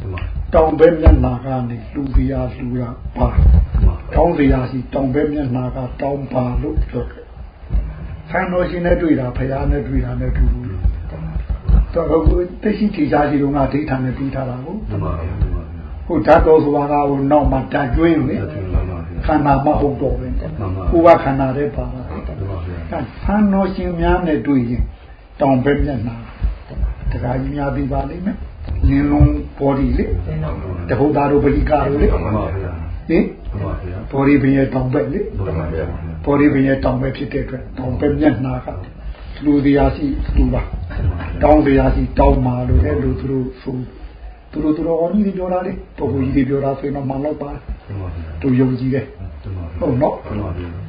ဓမ္မတောင်ဘက်မျက်နှာကနေလူပြာလူရပါဓမ္မတောင်းစရာရှိတောင်ဘက်မျက်နှာကတောင်းပါလို့ပြောတယ်ဆံတော်ရှင်နဲ့တွေ့တာဘုရားနဲ့တွေ့တာနဲ့တူဘူးတော့ဟိုတရှိထီရှားရှိတော့ငါဒိဋ္ဌာနဲ့ပြီးထားတာကိုဓမ္မဗျာဓမ္မဗျာဟိုဓာတ်တော်ဆိုတာကဟိုနောက်မှာဓာတ်ကျွင်းလေဓမ္မဗျာ ခန္ဓာမဟုတ်တော့ဘူးမှန်ပါကိုယ်ကခန္ဓာတဲ့ပါတာဓမ္မဗျာအဲဆန်းတော်ရှင်များနဲ့တွေ့ရင်တောင်ဘက်မျက်နှာတခါကြီးများပြီးပါလိမ့်မယ်လင်းလုံးပေါ်ဒီလေသင်တော်တခုသားတို့ပရိကာတို့လေဓမ္မဗျာဟင်မှန်ပါဗျာဘော်ဒီဘင်းရဲ့တောင်ဘက်လေမှန်ပါဗျာဘော်ဒီဘင်းရဲ့တောင်ဘက်ဖြစ်တဲ့အတွက်တောင်ဘက်မျက်နှာကလူတရားရှိလူပါတောင်းတရားရှိတောင်းမာလို့လည်းလူသူတို့ဆို သူတို့သူတော်ကောင်းကြီးတွေပြောတာလေပုံကိုကြီးတွေပြောတာဆိုရင်တော့မှန်တော့ပါသူယုံကြည်တယ်ဟုတ်နော်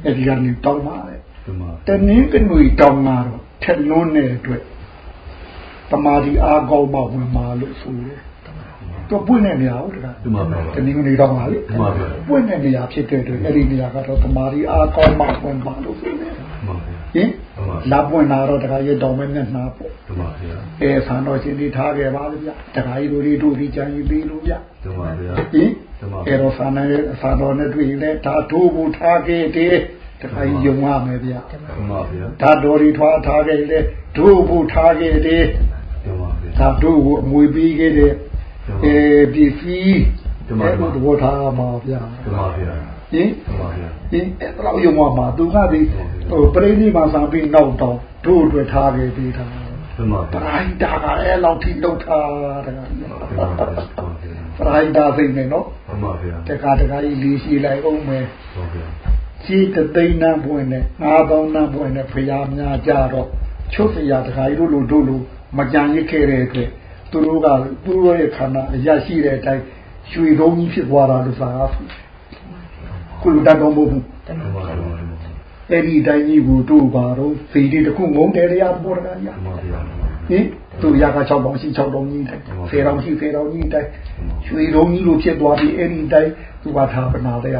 အဲ့ဒီကနေတောင်းပါလေတနင်းကနွေတောင်းတာတော့ထက်လွန်းတဲ့အတွက်တမာဒီအားကောင်းမှဝင်ပါလို့ဆိုတယ်တော့ပွင့်တဲ့နေရာဟုတ်လားတနင်္ဂနွေတော့မှာလေပွင့်တဲ့နေရာဖြစ်တဲ့အတွက်အဲ့ဒီနေရာကတော့တမာရီအားကောင်းမှဝင်ပါလို့ဆိုနေဟင် လာပွင့်လာတော့တခါရတောင်းမဲ့နဲ့နှာပေါ့မှန်ပါဗျာအဲဆန်တော်ရှင်ဒီထားခဲ့ပါလေဗျတခါကြီးတို့ဒီတို့ဒီကြံကြီးပြီးလို့ဗျမှန်ပါဗျာဟင်အဲတော့ဆန်နဲ့ဆန်တော်နဲ့တွေ့ရင်လည်းဒါတို့ကိုထားခဲ့တယ်တခါကြီးယုံရမယ်ဗျမှန်ပါဗျာဒါတော်ရီထွားထားခဲ့လေတို့ဘူးထားခဲ့တယ်မှန်ပါဗျာဒါတို့ကိုအမွေပေးခဲ့တယ်အဲပစ္စည်းအဲတို့သဘောထားမှာဗျာမှန်ပါဗျာ ဟင်မှန်ပါဗျာဟင်အဲ့တော့ယုံမှာမှာသူကဒီဟိုပရိနိဗ္ဗာန်ဆောင်ပြီးနောက်တော့တို့အတွက်ထားခဲ့ပြီးတာမှန်ပါပဗျာရိုင်းတာကအဲ့လောက်ထိလှုပ်ထားတာမှန်ပါဗျာပရိုင်းတာသိနေနော်မှန်ပါဗျာတခါတခါကြီးလေးရှိလိုက်အောင်မယ်ဟုတ်ဗျာရှိတသိန်းနှံပွင့်နဲ့ငါးပေါင်းနှံပွင့်နဲ့ဖရာများကြတော့ချုပ်စရာတခါကြီးတို့လိုတို့လိုမကြံရစ်ခဲ့တဲ့အတွက်သူတို့ကသူတို့ရဲ့ခန္ဓာအရရှိတဲ့အတိုင်းရွှေသုံးကြီးဖြစ်သွားတာလို့သာ ခုလိုတတ်တော်မဟုတ်ဘူးမှန်ပါဗျာအဲ့ဒီတိုင်းကြီးကိုတို့ပါတော့ဖေးဒီတစ်ခုငုံတယ်တရားပေါ်တာရမှန်ပါဗျာဟင်သူရက6ပေါင်းရှိ6ပေါင်းကြီးတိုင်း10တောင်ရှိ10တောင်ကြီးတိုင်းရွှေသုံးကြီးလိုဖြစ်သွားပြီးအဲ့ဒီတိုင်းသူကထားပနာတဲ့ရ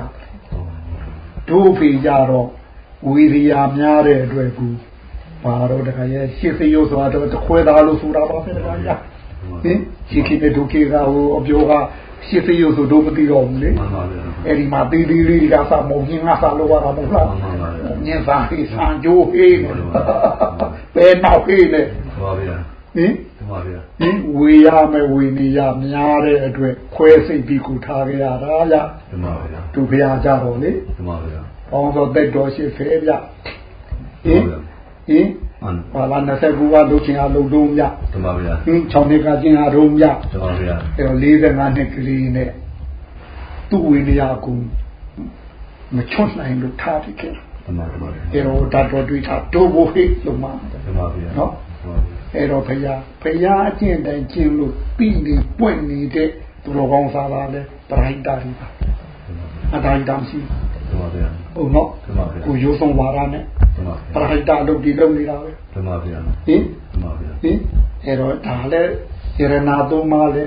တို့ဖေးကြတော့ဝီရိယာများတဲ့အတွက်ကူပါတော့တခါရဲ့ရှစ်စရုပ်ဆိုတာတော့တခွဲသားလို့ဆိုတာပါပဲတခါရဟင်ရှိခိတဲ့ဒုက္ခကဟိုအပြောက ရှစ်စရုပ်ဆိုတော့မသိတော့ဘူးလေမှန်ပါဗျာအဲ့ဒီမှာတီးတီးလေးကစားမုံကြီးငါစားလို့ရတာမဟုတ်လားညင်စားဟေးဆန်ကြိုးဟေးပဲနောက်ဟေးလေမှန်ပါဗျာဟင်မှန်ပါဗျာဟင်ဝေရမယ်ဝေနေရများတဲ့အတွက်ခွဲစိတ်ပြီးခုထားကြရတာရမှန်ပါဗျာသူဖရာကြတော့လေမှန်ပါဗျာပေါင်းတော့တက်တော်ရှိဖဲပြဟင်ဟင် မှန်ဘာလာ29ကလုချင်းအားလုံတုံးပြမှန်ပါဗျာဟင်6နှစ်ကကျင်းအားရုံးပြမှန်ပါဗျာအဲ့တော့45နှစ်ကလေးနဲ့သူ့ဝေနေရကူမချွတ်နိုင်လို့ထားပြီးခဲ့မှန်ပါဗျာအဲ့တော့တတ်တော်တွေ့တာဒိုးဘိုဟိလုံးမှာမှန်ပါဗျာအဲ့တော့ဖရာဖရာအကျင့်တိုင်းကျင့်လို့ပြီးနေပွင့်နေတဲ့သူတော်ကောင်းစားတာလဲပရိုက်တာတွေပါအတိုင်းတမ်းရှိမှန် ပါဗျာဟုတ်နော်မှန်ပါဗျာကိုရိုးဆုံးဝါရနဲ့မှန်ပါပရိုက်တာလုပ်ပြီးလုပ်နေတာပဲမှန်ပါဗျာဟင်မှန်ပါဗျာဟင်အဲ့တော့ဒါလဲရဏနာသုံးပါးလဲ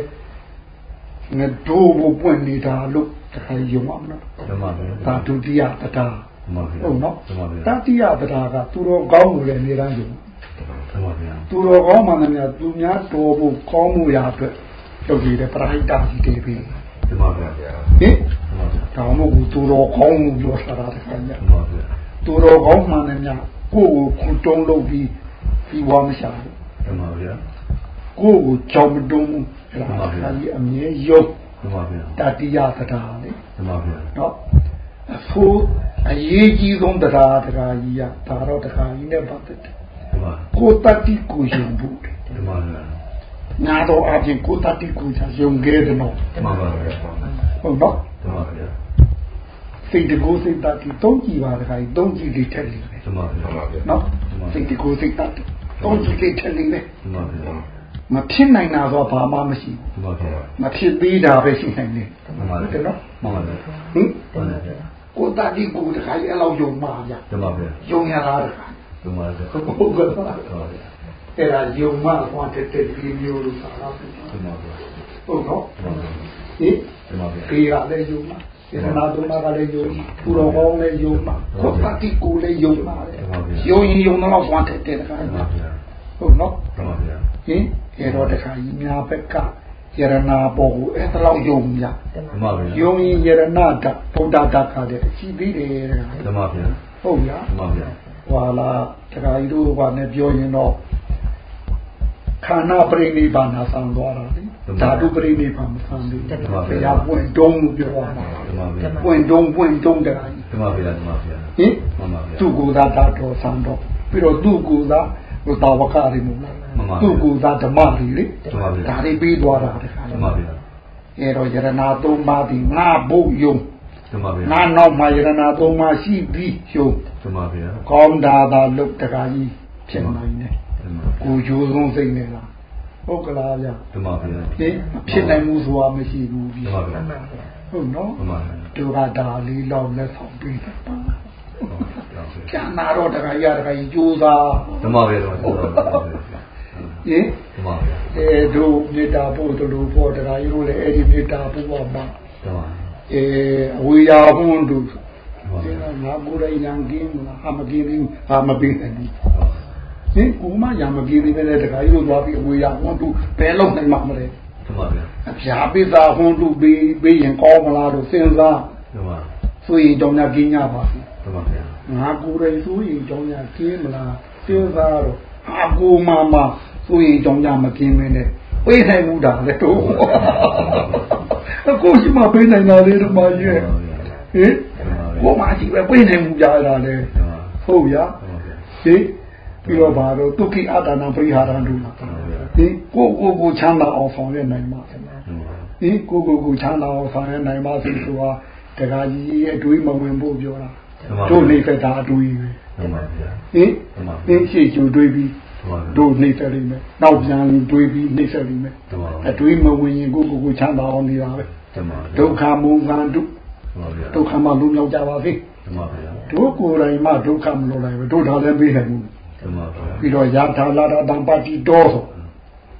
ငါတို့ဘပွင့်နေတာလို့တခါယုံအောင်နော်မှန်ပါဗျာဒါဒုတိယတရားမှန်ပါဗျာဟုတ်နော်မှန်ပါဗျာတတိယတရားကသူတော်ကောင်းလို့လည်းနေရန်ယုံမှန်ပါဗျာသူတော်ကောင်းမှန်တယ်များသူများတော်ဖို့ကောင်းမှုရာအတွက်လုပ်ရတဲ့ပရိဟိတကြီးတွေပဲမှန်ပါဗျာဟင်မှန်ပါဗျာ ဒါမှမဟုတ်သူတော်ကောင်းမှုပြောတာတခါညမှန်ပါဗျာသူတော်ကောင်းမှန်တယ်များကိုယ့်ကိုခုတုံးလုပ်ပြီးပြီးဝါမရှာဘူးမှန်ပါဗျာကိုယ့်ကိုကြောင်မတုံးဘူးအဲ့ဒါအခါကြီးအမြဲယုံမှန်ပါဗျာတတိယတရားလေမှန်ပါဗျာနော်အဖိုးအရေးကြီးဆုံးတရားတရားကြီးကဒါတော့တရားကြီးနဲ့ပတ်သက်တယ်မှန်ပါကိုယ်တတိကိုယုံဖို့တယ်မှန်ပါဗျာညာတော့အပြင်ကိုယ်တတိကိုယုံခဲ့တယ်နော်မှန်ပါဗျာ ဟုတ်နော်မှန်ပါဗျာစိတ်တကူစိတ်တတိသုံးကြည့်ပါတခါကြီးသုံးကြည့်လေးထက်လေးပဲမှန်ပါဗျာနော်စိတ်တကူစိတ်တတိသုံးကြည့်လေးထက်လေးပဲမှန်ပါဗျာမဖြစ်နိုင်တာတော့ဘာမှမရှိမှန်ပါဗျာဘူးမဖြစ်သေးတာပဲရှိနိုင်တယ်မှန်ပါဟုတ်တဗျာယ်နော်မှန်ပါဗျာဟင်မှန်ပါဗျာကိုယ်တတိကိုတခါကြီးအဲ့လောက်ယုံမှာဗျမှန်ပါဗျာယုံရတာတခါမှန်ပါဗျာဟုတ်ကဲ့ပါမှန်ပါဗျာအဲ့ဒါယုံမှကွာတဲ့တဲ့ဒီမျိုးလို့ဆိုတာမှန်ပါဗျာဟုတ်နော်မှန်ပါဗျာ ဟင်မှန်ပါဗျာခေကလည်းယုံမှာစေနာတုံးကလည်းယုံပူတော်ကောင်းလည်းယုံမှာကိုယ်တတိကိုလည်းယုံမှာလေယုံရင်ယုံတော့ကွာတဲ့တဲ့တခါမှန်ပါဗျာဟုတ်နော်မှန်ပါဗျာဟင်အဲ့တော့တခါကြီးများဘက်ကယရနာပေါ်ကိုအဲ့ဒါလောက်ယုံကြမှန်ပါဗျာယုံရင်ယရနာတဗုဒ္ဓတခါတဲ့ရှိသေးတယ်တခါမှန်ပါဗျာဟုတ်ဗျာမှန်ပါဗျာဟွာလာတခါကြီးတို့ဘာနဲ့ပြောရင်တော့ခန္ဓာပရိနိဗ္ဗာန်ဆံသွားတာလေ ဓာတုပရိနိဗ္ဗာန်မဆံဘူးဘုရားပွင့်တုံးလို့ပြောတာမှန်ပါဗျာပွင့်တုံးပွင့်တုံးတခါကြီးမှန်ပါဗျာမှန်ပါဗျာဟင်မှန်ပါဗျာသူကိုယ်သာဓာတော်ဆံတော့ပြီးတော့သူကိုယ်သာဟိုတာဝကတွေမဟုတ်လားသူကိုယ်သာဓမ္မတွေလေဒါတွေပြီးသွားတာတခါမှန်ပါဗျာအဲတော့ယရနာသုံးပါးဒီငါဘုတ်ယုံမှန်ပါဗျာငါနောက်မှာယရနာသုံးပါးရှိပြီးရှုံးမှန်ပါဗျာကောင်းတာသာလုတ်တကာကြီးဖြစ်နိုင်တယ်မှန်ပါကိုကြိုးဆုံးစိတ်နဲ့လား ဟုတ်ကလားဗျာမှန်ပါဗျာဒီဖြစ်နိုင်မှုဆိုတာမရှိဘူးဗျမှန်ပါဗျာမှန်ပါဗျာဟုတ်နော်မှန်ပါဗျာသူကဒါလေးတော့လက်ဆောင်ပေးတယ်ပါဟုတ်ပါဗျာကျန်တာတော့တခါရတခါကြီးကြိုးစားမှန်ပါဗျာမှန်ပါဗျာဟင်မှန်ပါဗျာအဲတို့မေတ္တာပို့တလို့ဖို့တခါကြီးတို့လည်းအဲ့ဒီမေတ္တာပို့ပါမှာမှန်ပါအဲအဝေယာဟွန်းတို့မှန်ပါဒီဗျာကငါကိုယ်တိုင်ရန်ကင်းမလားဟာမကင်းဘူးဟာမပေးနိုင်ဘူး ဟင်ကိုမရန်မကင်းသေးပဲတခါကြီးတို့သွားပြီးအဝေယာဟွန်းတို့ဘယ်လုံးနိုင်မှာမလဲမှန်ပါဗျာအဖျားပိသာဟွန်းတို့ပေးပေးရင်ကောင်းမလားတို့စဉ်းစားမှန်ပါဆိုရင်ကြောင့်များကင်းကြပါစေမှန်ပါဗျာငါကိုယ်တိုင်ဆိုရင်ကြောင့်များကင်းမလားစဉ်းစားတော့ဟာကိုမမဆိုရင်ကြောင့်များမကင်းမင်းနဲ့ပေးနိုင်မှုတာလေတို့အခုရှိမှပေးနိုင်တာလေတို့မကြီးရဲ့ဟင်ကိုမကြီးပဲပေးနိုင်မှုကြတာလေဟုတ်ဗျာဟင် ပြီးတော့ဘာတော့ဒုက္ခိအတ္တနာပရိဟာရတို့ဟင်ကိုကိုကိုချမ်းသာအောင်ဆောင်ရနိုင်မှာဒီကိုကိုကိုချမ်းသာအောင်ဆောင်ရနိုင်ပါစေဆိုတာတခါကြီးရဲ့အတွေးမဝင်ဖို့ပြောတာတို့နေဖက်တာအတွေးပဲမှန်ပါဗျာဟင်သင်ရှိကျူတွေးပြီးမှန်ပါဗျာတို့နေဖက်လိမ့်မယ်နောက်ပြန်တွေးပြီးနေဖက်လိမ့်မယ်မှန်ပါအတွေးမဝင်ရင်ကိုကိုကိုချမ်းသာအောင်နေတာပဲမှန်ပါဒုက္ခမုံကံတုမှန်ပါဗျာဒုက္ခမှလုံးရောက်ကြပါစေမှန်ပါဗျာတို့ကိုယ်တိုင်မှဒုက္ခမလို့နိုင်ဘူးတို့ဒါလည်းပြီးနိုင်ဘူးမှန် ပါဗျာပြီးတော့ယာထာလာတာတံပတိတော်ဆို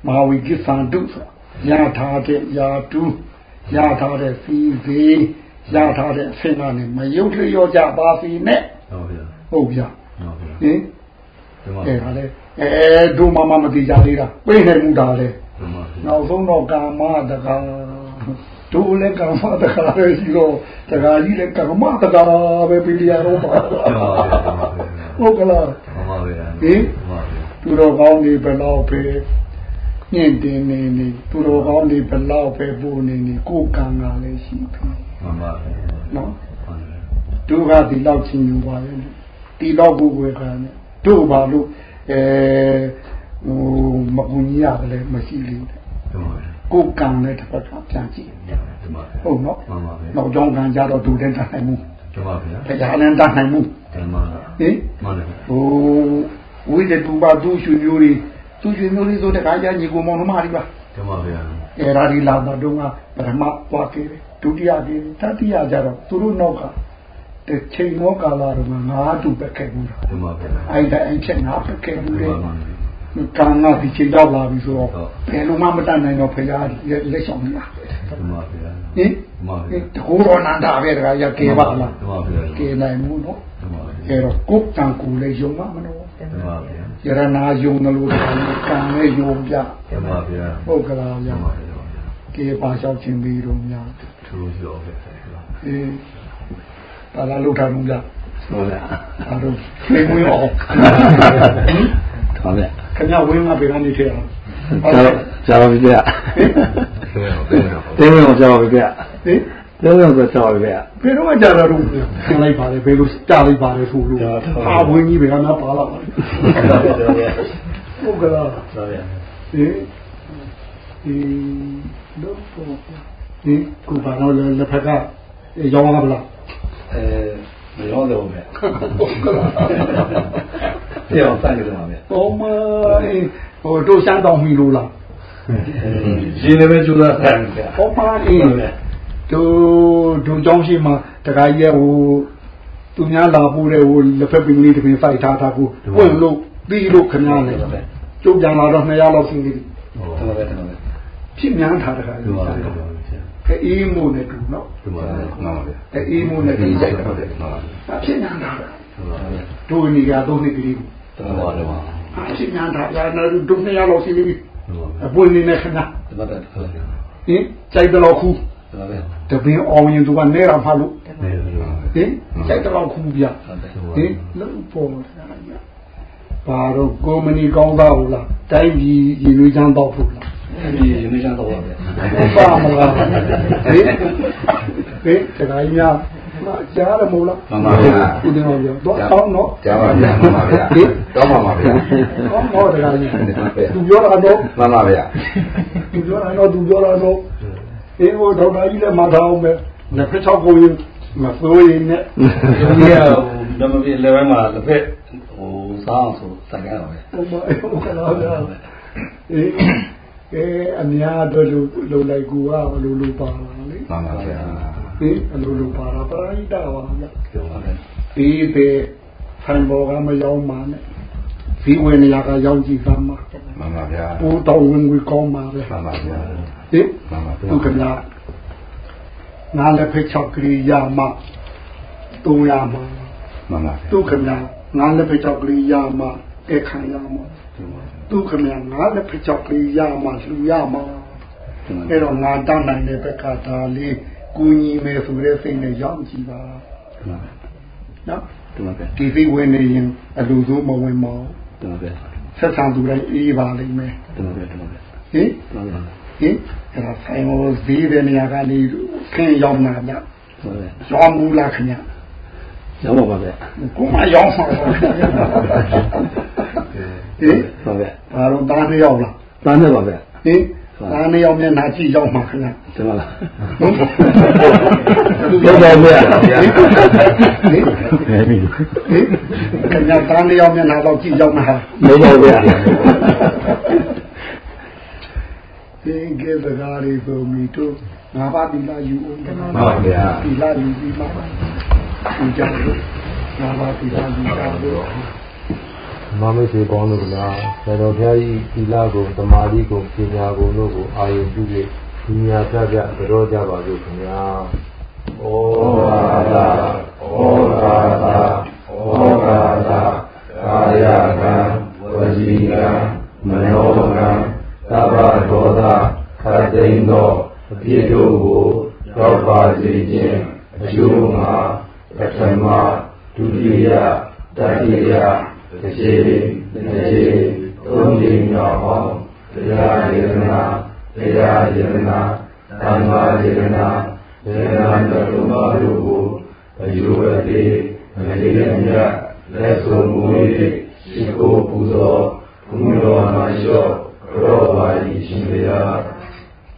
မဟာဝိကိသံတုဆိုယာထာတဲ့ယာတုယာထာတဲ့စီစီယာထာတဲ့အဆင့်ကနေမယုတ်လျော့ကြပါစီနဲ့ဟုတ်ဗျာဟုတ်ဗျာဟုတ်ဗျာဟင်မှန်ပါအဲဒါလေအဲတို့မမမတိကြသေးတာပြေးနေမှုတာလေမှန်ပါနောက်ဆုံးတော့ကာမတကာတို့လည်းကာမတကာပဲရှိတော့တကာကြီးလည်းကာမတကာပဲပြီးရတော့ပါဟုတ်ကလား မှန်ပါဗျာဟင်သူတော်ကောင်းတွေဘယ်လောက်ပဲညင့်တင်နေနေသူတော်ကောင်းတွေဘယ်လောက်ပဲပို့နေနေကိုယ်ကံကလည်းရှိပြီမှန်ပါဗျာနော်သူကဒီလောက်ချင်းယူပါရဲ့ဒီလောက်ကိုယ်ကနဲ့တို့ဘာလို့အဲဟိုမကူညီရတယ်မရှိလေမှန်ပါဗျာကိုယ်ကံလည်းတစ်ဖက်ကပြန်ကြည့်မှန်ပါဟုတ်နော်မှန်ပါဗျာနောက်ကြောင်းကံကြတော့ဒူတဲ့တတ်နိုင်မှု မှန်ပါဗျာတရားနဲ့တတ်နိုင်မှုမှန်ပါဟင်မှန်တယ်ဟိုဝိတ္တူပါသူရွှေမျိုးတွေသူရွှေမျိုးတွေဆိုတဲ့ခါကျညီကိုမောင်နှမတွေပါမှန်ပါဗျာအဲရာဒီလာမတုံးကပထမပွားခဲ့တယ်ဒုတိယခဲ့တယ်တတိယကျတော့သူတို့နောက်ကတချိန်မောကာလာတော့ငါးတူပဲခဲ့ဘူးလားမှန်ပါဗျာအဲ့ဒါအဲ့ချက်ငါပဲခဲ့ဘူးလေမှန်ပါကံကဒီချိန်တော့လာပြီဆိုတော့ဘယ်လိုမှမတတ်နိုင်တော့ဖရာလက်ဆောင်မလားမှန်ပါဗျာ ဟင်မှန်ပါတကူရောနန္ဒာပဲတခါရကဲပါလားမှန်ပါဗျာကဲနိုင်မှုနော်မှန်ပါဗျာအဲတော့ကိုယ်ကံကိုယ်လည်းယုံမှာမလို့မှန်ပါဗျာယရနာယုံတယ်လို့ကံလည်းယုံပြမှန်ပါဗျာဟုတ်ကလားမှဗျာန်ပါဗျာကဲပါလျှောက်ခြင်းပြီးတော့များသူတို့ရောပဲအေးဒါလာလောက်ထားလို့ဗျာဟုတ်လားဒါတော့ပြေမွေးအောင်ဟုတ်လားခင်ဗျဝင်းကဘယ်ကနေထည့်အောင် ကျော်ကျော်ပါဗျာတင်းဝင်ကျော်ပါဗျာဟင်တင်းဝင်ဆိုကျော်ပါဗျာဘယ်တော့မှကြာတော့ဆင်းလိုက်ပါလေဘယ်လိုကြာလိုက်ပါလေဆိုလို့အာဝင်းကြီးဘယ်ကမှပါလာပါလဲဟုတ်ကလားဟုတ်ဗျာဟင်ဒီတော့ပေါ့ဒီကိုပါတော့လက်ဖက်ကရောင်းရပါလားအဲမရောတော့ဗျာ ဟုတ်ကလားပြောင်းဆိုင်ကြပါဗျာ။အော်မဟိုတို့စမ်းတော်မီလို့လားရင်းနေပဲကျူလာဆိုင်ဗျာ။ဟောပါအေးတို့တို့ကြောင်းရှိမှာတခါကြီးရဲ့ဟိုသူများလာဖို့တဲ့ဟိုလက်ဖက်ပင်လေးတစ်ပင်စိုက်ထားတာကိုပွင့်လို့ပြီးလို့ခင်ဗျားလည်းကျုပ်ပြန်လာတော့200လောက်စီးနေပြီဟုတ်ပါဗျာဟုတ်ပါဗျာဖြစ်များထားတခါဒီကြီးမှာစိုက်တော့တော့ဗျာအေးမို့နဲ့တူနော်ဒီမှာတော့မှန်ပါဗျာအေးမို့နဲ့တူဒီစိုကြိုက်က်တော့တော့တယ်ဟုတ်ပါဗျာဖြစ်များတာဟုတ်ပါဗျာတို့နေရတော့နေကလေးတော်ပါတော့ ပါဖြစ်များတာရာနာတို့200လောက်စီးနေပြီဟုတ်ပါအပွင့်နေနဲ့ခင်ဗျာဒီမှာတော့ဟုတ်ပါဗျာဟင်ကြိုက်တော့ခူးတော်ပါဗျာတပင်အောင်ရင်သူကနေရဖာလို့နေလို့ဟင်ကြိုက်တော့ခူးပြဟုတ်တယ်ဟင်လုံးပေါ်တာညဘာတော့ကိုမနီကောင်းသားဟုတ်လားတိုင်းပြည်ရည်ရွယ်ချမ်းတော့ဖို့လားဒီရင်းနေချမ်းတော့ပါဗျာဟုတ်ပါမလားဟင်ဟင်တခါကြီးများ မကြားရမို့လားမှန်ပါဗျာဒီလိုပြောတော့ကောင်းတော့ကြားပါဗျာမှန်ပါဗျာတော့ပါပါဗျာကောင်းတော့တခါကြီးသူပြောတာတော့မှန်ပါဗျာသူပြောတာတော့သူပြောတာတော့အေးဟိုဒေါက်တာကြီးလည်းမထားအောင်ပဲလက်ဖက်ချောက်ကိုရင်မစိုးရင်နဲ့ဒီကဟိုဓမ္မပြလေဘက်မှာတစ်ဖက်ဟိုစားအောင်ဆိုစိုက်ရအောင်ပဲဟိုမဟုတ်ကလားအေးအဲအများတို့လူလူလိုက်ကူကဘလူလူပါလာလေမှန်ပါဗျာ ဟေးအလူလူပါလာပရိဒပါလားပြောပါမယ်ဒီပေဖိုင်ဘောကမရောက်မှနဲ့ဇီဝင်နေရာကရောက်ကြည့်သမ်းမှာမှန်ပါဗျာပူတော်ဝင်ဝင်ကောင်းပါပဲမှန်ပါဗျာဟေးမှန်ပါဗျာသူကများငါလည်းဖိတ်ချောက်ကလေးရမှတုံးရမှာမှန်ပါဗျာသူကများငါလည်းဖိတ်ချောက်ကလေးရမှအဲ့ခံရမှာသူကများငါလည်းဖိတ်ချောက်ကလေးရမှလှူရမှာအဲ့တော့ငါတတ်နိုင်တဲ့ဘက်ကဒါလေး ကူညီမယ်ဆိုတဲ့စိတ်နဲ့ရောက်ကြည့်ပါနော်ဒီမှာပဲဒီစိတ်ဝင်နေရင်အလူစိုးမဝင်ပါဘူးဒီမှာပဲဆက်ဆံသူတိုင်းအေးပါလိမ့်မယ်ဒီမှာပဲဒီမှာပဲဟင်ဒီမှာပဲဟင်အဲ့ဒါဆိုင်ဟိုဈေးတဲ့နေရာကနေခင်းရောက်လာကြဒီမှာပဲရောင်းမူလားခင်ဗျရောင်းပါပါပဲကိုမရောင်းဆောင်ပါဘူးဟင်ဒီမှာပဲဘာလို့သားနှစ်ယောက်လားတန်းနေပါပဲဟင် သားနှစ်ယောက်မျက်နှာကြည့်ရောက်မှာခင်ဗျဒီမှာလားဟုတ်ပါဘူးဟင်ဟဲ့ပြီဟင်ခင်ဗျသားနှစ်ယောက်မျက်နှာတော့ကြည့်ရောက်မှာဟာမဟုတ်ပါဘူးဗျာသင်္ကေတကားလေးဆိုမိတို့ငါးပါးဒီလာယူအောင်မှန်ပါဗျာဒီလာယူပြီးမှဒီကြလို့ငါးပါးဒီလာယူကြလို့ မမိတ်ဆွေပေါင်းတို့ကလားဆရာတော်ဘုရားကြီးသီလကိုသမာဓိကိုပညာကိုတို့ကိုအာရုံပြု၍ဒီညာပြပြကြောကြပါစို့ခင်ဗျာဩဩဃာတာဩဃာတာဩဃာတာကာယကံဝစီကံမနောကံသဗ္ဗဒေါသခတ်သိမ်းသောအပြစ်တို့ကိုရောက်ပါစေခြင်းအကျိုးမှာပထမဒုတိယတတိယ တစ်ချိန်တစ်ချိန်သုံးချိန်မြောက်အောင်တရားယေနာတရားယေနာသံဃာယေနာဒေနာတော်မှာတို့ကိုအယူအသေးမလေးအမြတ်လက်ဆုံးမူ၍ရှိခိုးပူဇော်ဘုရားတော်မှာလျှော့ရောပါ၏ရှင်ဗျာ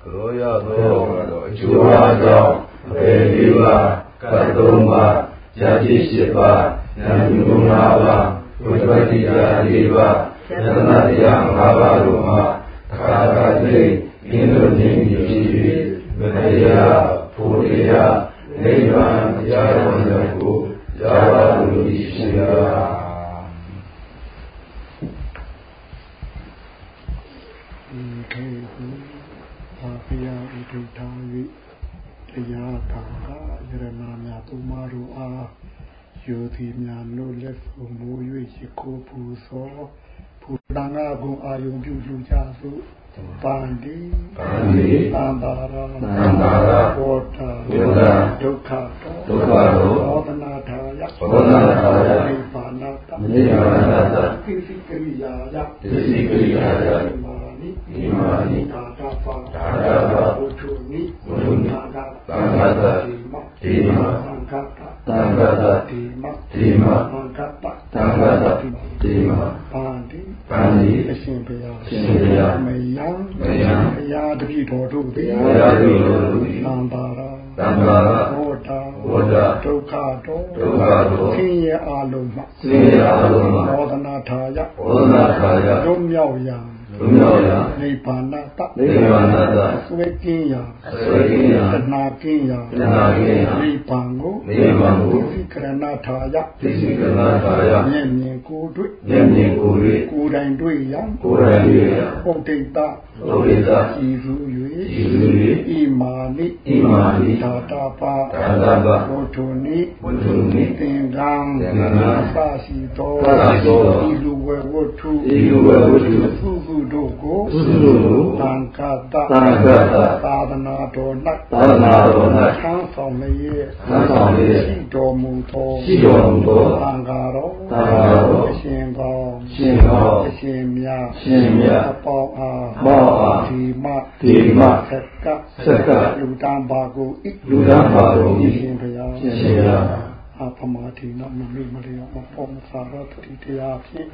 ကရောရသောသောအကျိုးအားကြောင့်ဘေဒီပါကတ်သုံးပါဇာတိရှိပါဉာဏ်ဉာဏ်၅ပါး ဘုရားတရား၄ပါးသဒ္ဒနာတရား၅ပါးတို့မှာခါခါသိအင်းတို့ခြင်းဖြစ်၍မတရားဘုရားနိဗ္ဗာန်တရားတော်ကိုရပါလို့ရှိပါဒီခေတ်ဘာဖျားဥဒိထာ၍တရားထာကယရနာများသူမတို့အား ယောသီများတို့လက်ဆုံးမူ၍ရှိခိုးပူဇော်ဘုဒ္ဓငါကုအာယုံပြုလူကြသို့ပန္တိပန္တိသံသာရသံသာရဘောဓဘောဓဒုက္ခဒုက္ခတောဘောဓနာထာယဘောဓနာထာယနိဗ္ဗာနတနိဗ္ဗာနတကိစ္စကရိယာယသစ္စည်းကရိယာယမာနိဣမာနိသာတပါသာတပါဘုထုနိဘုထုနိသာတသံဃတဒီမဒီမ သံဃတသံဃတဒီမဒီမသံဃတသံဃတဒီမပန္တိပန္တိအရှင်ဘုရားအရှင်ဘုရားမယံမယံဘုရားတပည့်တော်တို့သည်ဘုရားတပည့်တော်တို့သည်သံပါရသံဃာရဘောဓဘောဓဒုက္ခတောဒုက္ခတောဆင်းရဲအလုံးမှဆင်းရဲအလုံးမှဘောဓနာထာယဘောဓနာထာယလွတ်မြောက်ရာ လူမြောက်ရာနိဗ္ဗာန်တနိဗ္ဗာန်တဆွေကင်းရာအစွဲကင်းရာတဏှာကင်းရာတဏှာကင်းရာနိဗ္ဗာန်ကိုနိဗ္ဗာန်ကိုသိကရဏထာယသစ္စည်းကနာထာယမျက်မြင်ကိုယ်တွေ့ဉာဏ်မြင်ကိုယ်၍ကိုယ်တိုင်တွေ့ရာကိုယ်တိုင်တွေ့ရာပုဒ္ဒိတ ဘုရားသာကြည်စုကြည်၍စု၍ဣမာနိဣမာနိသာတာပါသာတာပဘုထုနိဝတ္ထုနိသင်္ကံသင်္ကန်းသရှိသောသရှိသောဤလူဝေဝတ္ထုဤလူဝေဝတ္ထုသုစုတို့ကိုသုစုတို့ကိုသံဃတသံဃတသာသနာတော်၌သာသနာတော်၌သံဆောင်လျက်သံဆောင်လျက်ရှိတော်မူသောရှိတော်မူသောသံဃာတော်သံဃာတော်အရှင်ကောင်းရှင်ကောင်းအရှင်မြတ်ရှင်မြတ်အပေါင်းအားအပေါင်းအားဒီမဒီမဆက်ကဆက်ကလူတန်းပါကိုဣလူတန်းပါကိုဣရှင်ဘုရားရှင်ဘုရားအပမတိနမမိမလျောမပေါ်မသာရတတိတရားဖြင့်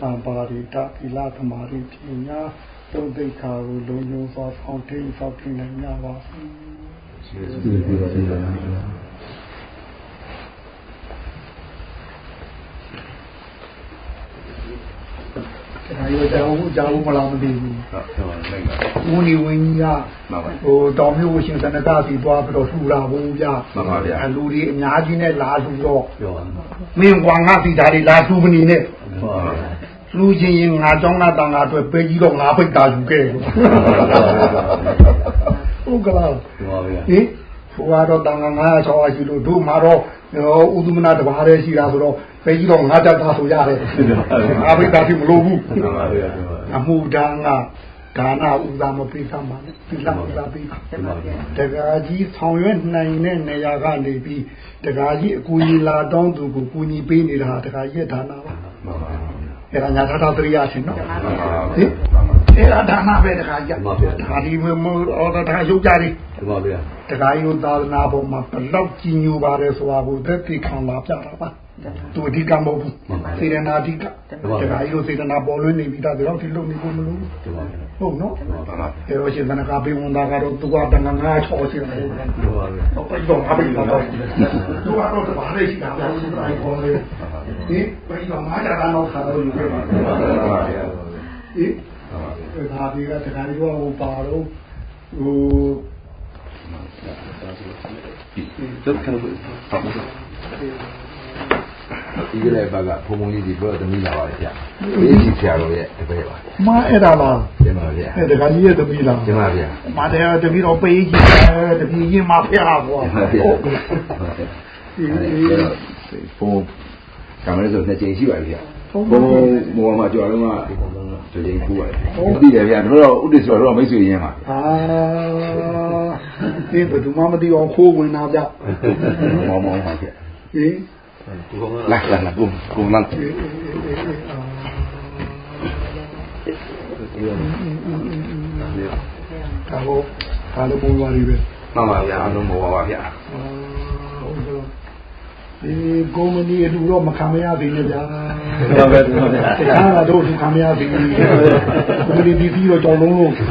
တံပါရိတသီလသမာဓိပညာသုံးသိက္ခာကိုလုံခြုံစွာဆောင်ထိန်ဆောင်ထိန်နိုင်ကြပါစေကျေးဇူးပြုပါ ကြောင်ကြောင်မလားမသိဘူးဟုတ်ဟုတ်ပါလိုက်ပါဦးနေဝင်းကြီးကမှန်ပါဟိုတောင်မြို့ရှင်သနကစီသွားပြီးတော့ထူလာဘူးဗျမှန်ပါဗျာအလူတွေအများကြီးနဲ့လာလူတော့ပြောပါမှန်မင်းကွာငါစီတာတွေလာထူမနေနဲ့ပါလူချင်းရင်ငါကြောင်းလာတန်ငါအတွက်ပေးကြီးတော့ငါဖိတ်တာယူခဲ့လို့ဟုတ်ကလားပြောပါဗျာဟင်ဟိုကတော့တန်ခါ900 600ရှိလို့တို့မှာတော့ဥဒုမနာတဘာတည်းရှိတာဆိုတော့ ပဲကြီးတော့ငါတက်တာဆိုရတယ်ငါဘိတ်တာဖြစ်မလို့ဘူးမှန်ပါဗျာပြောပါအမှုဒါနဒါနဥဒမပိသမှာနဲ့ပိလဥဒပိသမှန်ပါဗျာတကားကြီးဆောင်ရွက်နိုင်တဲ့နေရာကနေပြီးတကားကြီးအကူကြီးလာတောင်းသူကိုကူညီပေးနေတာတကားကြီးရဲ့ဒါနပါမှန်ပါအဲ့ဒါညာသာသာတရိယာရှင်နော်မှန်ပါဟင်အဲ့ဒါဒါနပဲတကားကြီးဒါဒီမအော်ဒါရုပ်ကြတယ်မှန်ပါဗျာတခါယုသာသနာပေါ်မှာဘလောက်ကြီးညိုပါတယ်ဆိုတာကိုသက်သေခံလာပြတာပါ သူအဓိကမဟုတ်ဘူးစေရနာအဓိကတခါယုစေရနာပေါ်လွင်နေပြီဒါတော့ဒီလိုနေဖို့မလို့ပြောပါဗျာဟုတ်နော်မှန်ပါဗျာအဲတော့ရှင်သနကပေးဝန်သားကတော့သူကတန်ငါငါချောရှိတယ်ဟုတ်ကဲ့ပြောပါဗျာတော့ပြီးတော့ငါပေးတော့သူကတော့တဘာလေးရှိတာဗျာသူကအဲပေါ်လေဒီပြီးတော့ငါကြတာတော့ခါတော့ယူခဲ့ပါမှန်ပါဗျာဟင်ဒါဒီကတခါယုဟိုပါတော့ဟိုကျုပ်ခဏဟုတ်ပါဘူး ဒီကလေးဘက်ကဖုံဖုံလေးဒီပြောသမီးလာပါလေဗျအေးစီဆရာတော်ရဲ့တပည့်ပါမအဲ့ဒါလားကျင်းပါဗျာအဲ့ဒါကကြီးရဲ့တပီးလားကျင်းပါဗျာမတယ်တပီးတော့ပေးကြည့်တယ်တပီးရင်မဖျားကွာကျင်းပါဗျာဟုတ်ကဲ့အေးအေးဖုံကံလေးဆိုနှစ်ကြိမ်ရှိပါပြီဗျာဟုတ်ဘုံမောမှာကြော်လုံးကဒီကြိမ်ကူပါတယ်သိတယ်ဗျာတို့တော့ဥဒိဆိုတော့မိတ်ဆွေရင်းပါအာဒီဘယ်သူမှမသိအောင်ခိုးဝင်တာဗျမောမောပါဗျာဟင် လာလာလာကိုကိုနန်းအေးအေးအေးအေးအာဒါဟိုဒါလည်းပုံသွားပြီပဲမှန်ပါဗျာအလုံးမောပါဗျာဟုတ်ကဲ့ဒီကုမ္ပဏီအတူတော့မခံမရသေးနဲ့ဗျာမှန်ပါဗျာတရားကတော့သူခံမရသေးဘူးကုမ္ပဏီပြီးပြီးတော့ကြောင်လုံးလို့ဟင်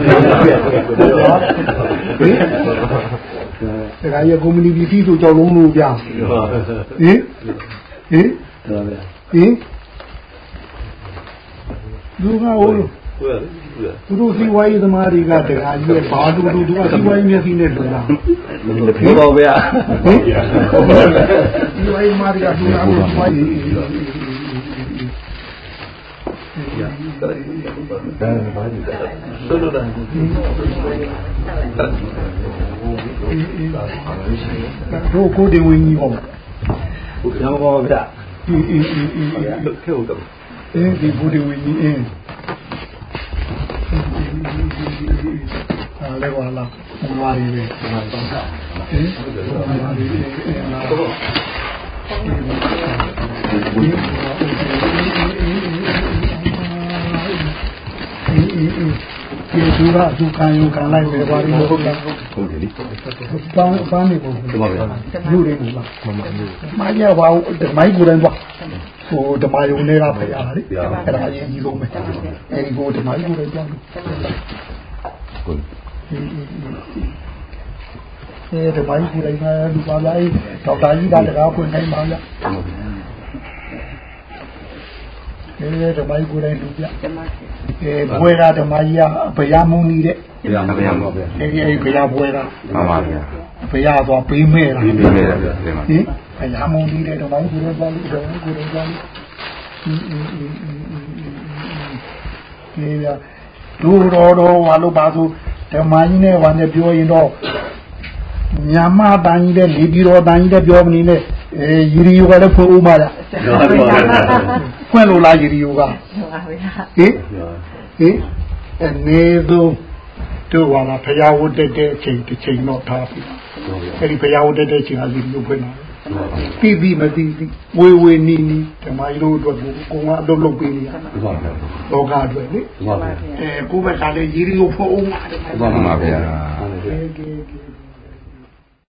တရားရကုမ္ပဏီပြီးပြီးဆိုကြောင်လုံးလို့ဗျာဟင်ဟင်ဟင်မှန်ပါဗျာဟင်လူကဟိုဟုတ်ရဟုတ်ရသူတို့စီဝိုင်းသမားတွေကတရားကြီးရဲ့ဘာလို့တို့သူကစီဝိုင်းမျက်စိနဲ့တွေ့တာပြောပါဗျာဟင်စီဝိုင်းမာတွေကသူကစီဝိုင်းတော် တော်တာတို့ကိုတင်ဝင်ကြီးပေါ့ရမှာပါဗျာအင်းအင်းအင်းအင်းခဲဟုတ်တော့အင်းဒီကိုတင်ဝင်ကြီးအင်းအားလည်းပါလားဘုရားရီပဲဟင်ဘုရားရီအင်းလားဒီ သူကသူခံယူခံလိုက်တယ်ဘာလို့မဟုတ်လားဟုတ်တယ်လေပန်းပန်းနေပုံမှန်ပါဗျာလူတွေဘူးလားမမလူမာရပါဦးမိုက်ကိုယ်တိုင်သွားဟိုဓမ္မယုံတွေကဖရာလေအဲ့ဒါအရင်ကြီးဆုံးပဲအဲ့ဒီကိုဓမ္မယုံကိုယ်တိုင်ပြောင်းလို့ဟုတ်အဲဓမ္မယုံကိုယ်တိုင်ကလူပါလိုက်ဒေါက်တာကြီးကတကားဖွင့်နိုင်ပါလား အဲဓမ္မယုံကိုယ်တိုင်လူပြအဲဘွဲကဓမ္မကြီးကဘုရားမုန်းနေတဲ့ဗျာမဗျာပါဗျာအဲဒီအဲဒီဘုရားဘွဲကမှန်ပါဗျာဘုရားသွားပေးမဲ့တာပြီးပြီလေဗျာဒီမှာဟင်အရာမုံဒီတဲ့တော့ဘာကိုလဲပါလို့တော့ကိုယ်တော့အင်းအင်းအင်းအင်းအင်းဒီရဒူတော်တော်ဟာလို့ပါဆိုဓမ္မကြီးနဲ့ဝါနဲ့ပြောရင်တော့ညမတန်ကြီးတဲ့လေပြီးတော့တန်ကြီးတဲ့ပြောမနေနဲ့ အဲရီရီယိုကလည်းဖွင့်ဦးမှာလားဖွင့်လို့လားရီရီယိုကဟင်ဟင်အနေသူတို့ဟာလားဖျားဝတ်တဲ့အချိန်တစ်ချိန်တော့ထားပြီအဲ့ဒီဖျားဝတ်တဲ့အချိန်ကရီရီယိုဖွင့်တာတိတိမတိတိဝေဝေနီနီဓမ္မကြီးတို့အတွက်ကိုကိုကအလုပ်လုပ်ပေးနေရတာမှန်ပါဗျာလောကအတွက်လေမှန်ပါဗျာအဲကိုယ့်ဘက်ကလည်းရီရီယိုဖွင့်ဦးမှာတယ်မှန်ပါဗျာကဲကဲကဲ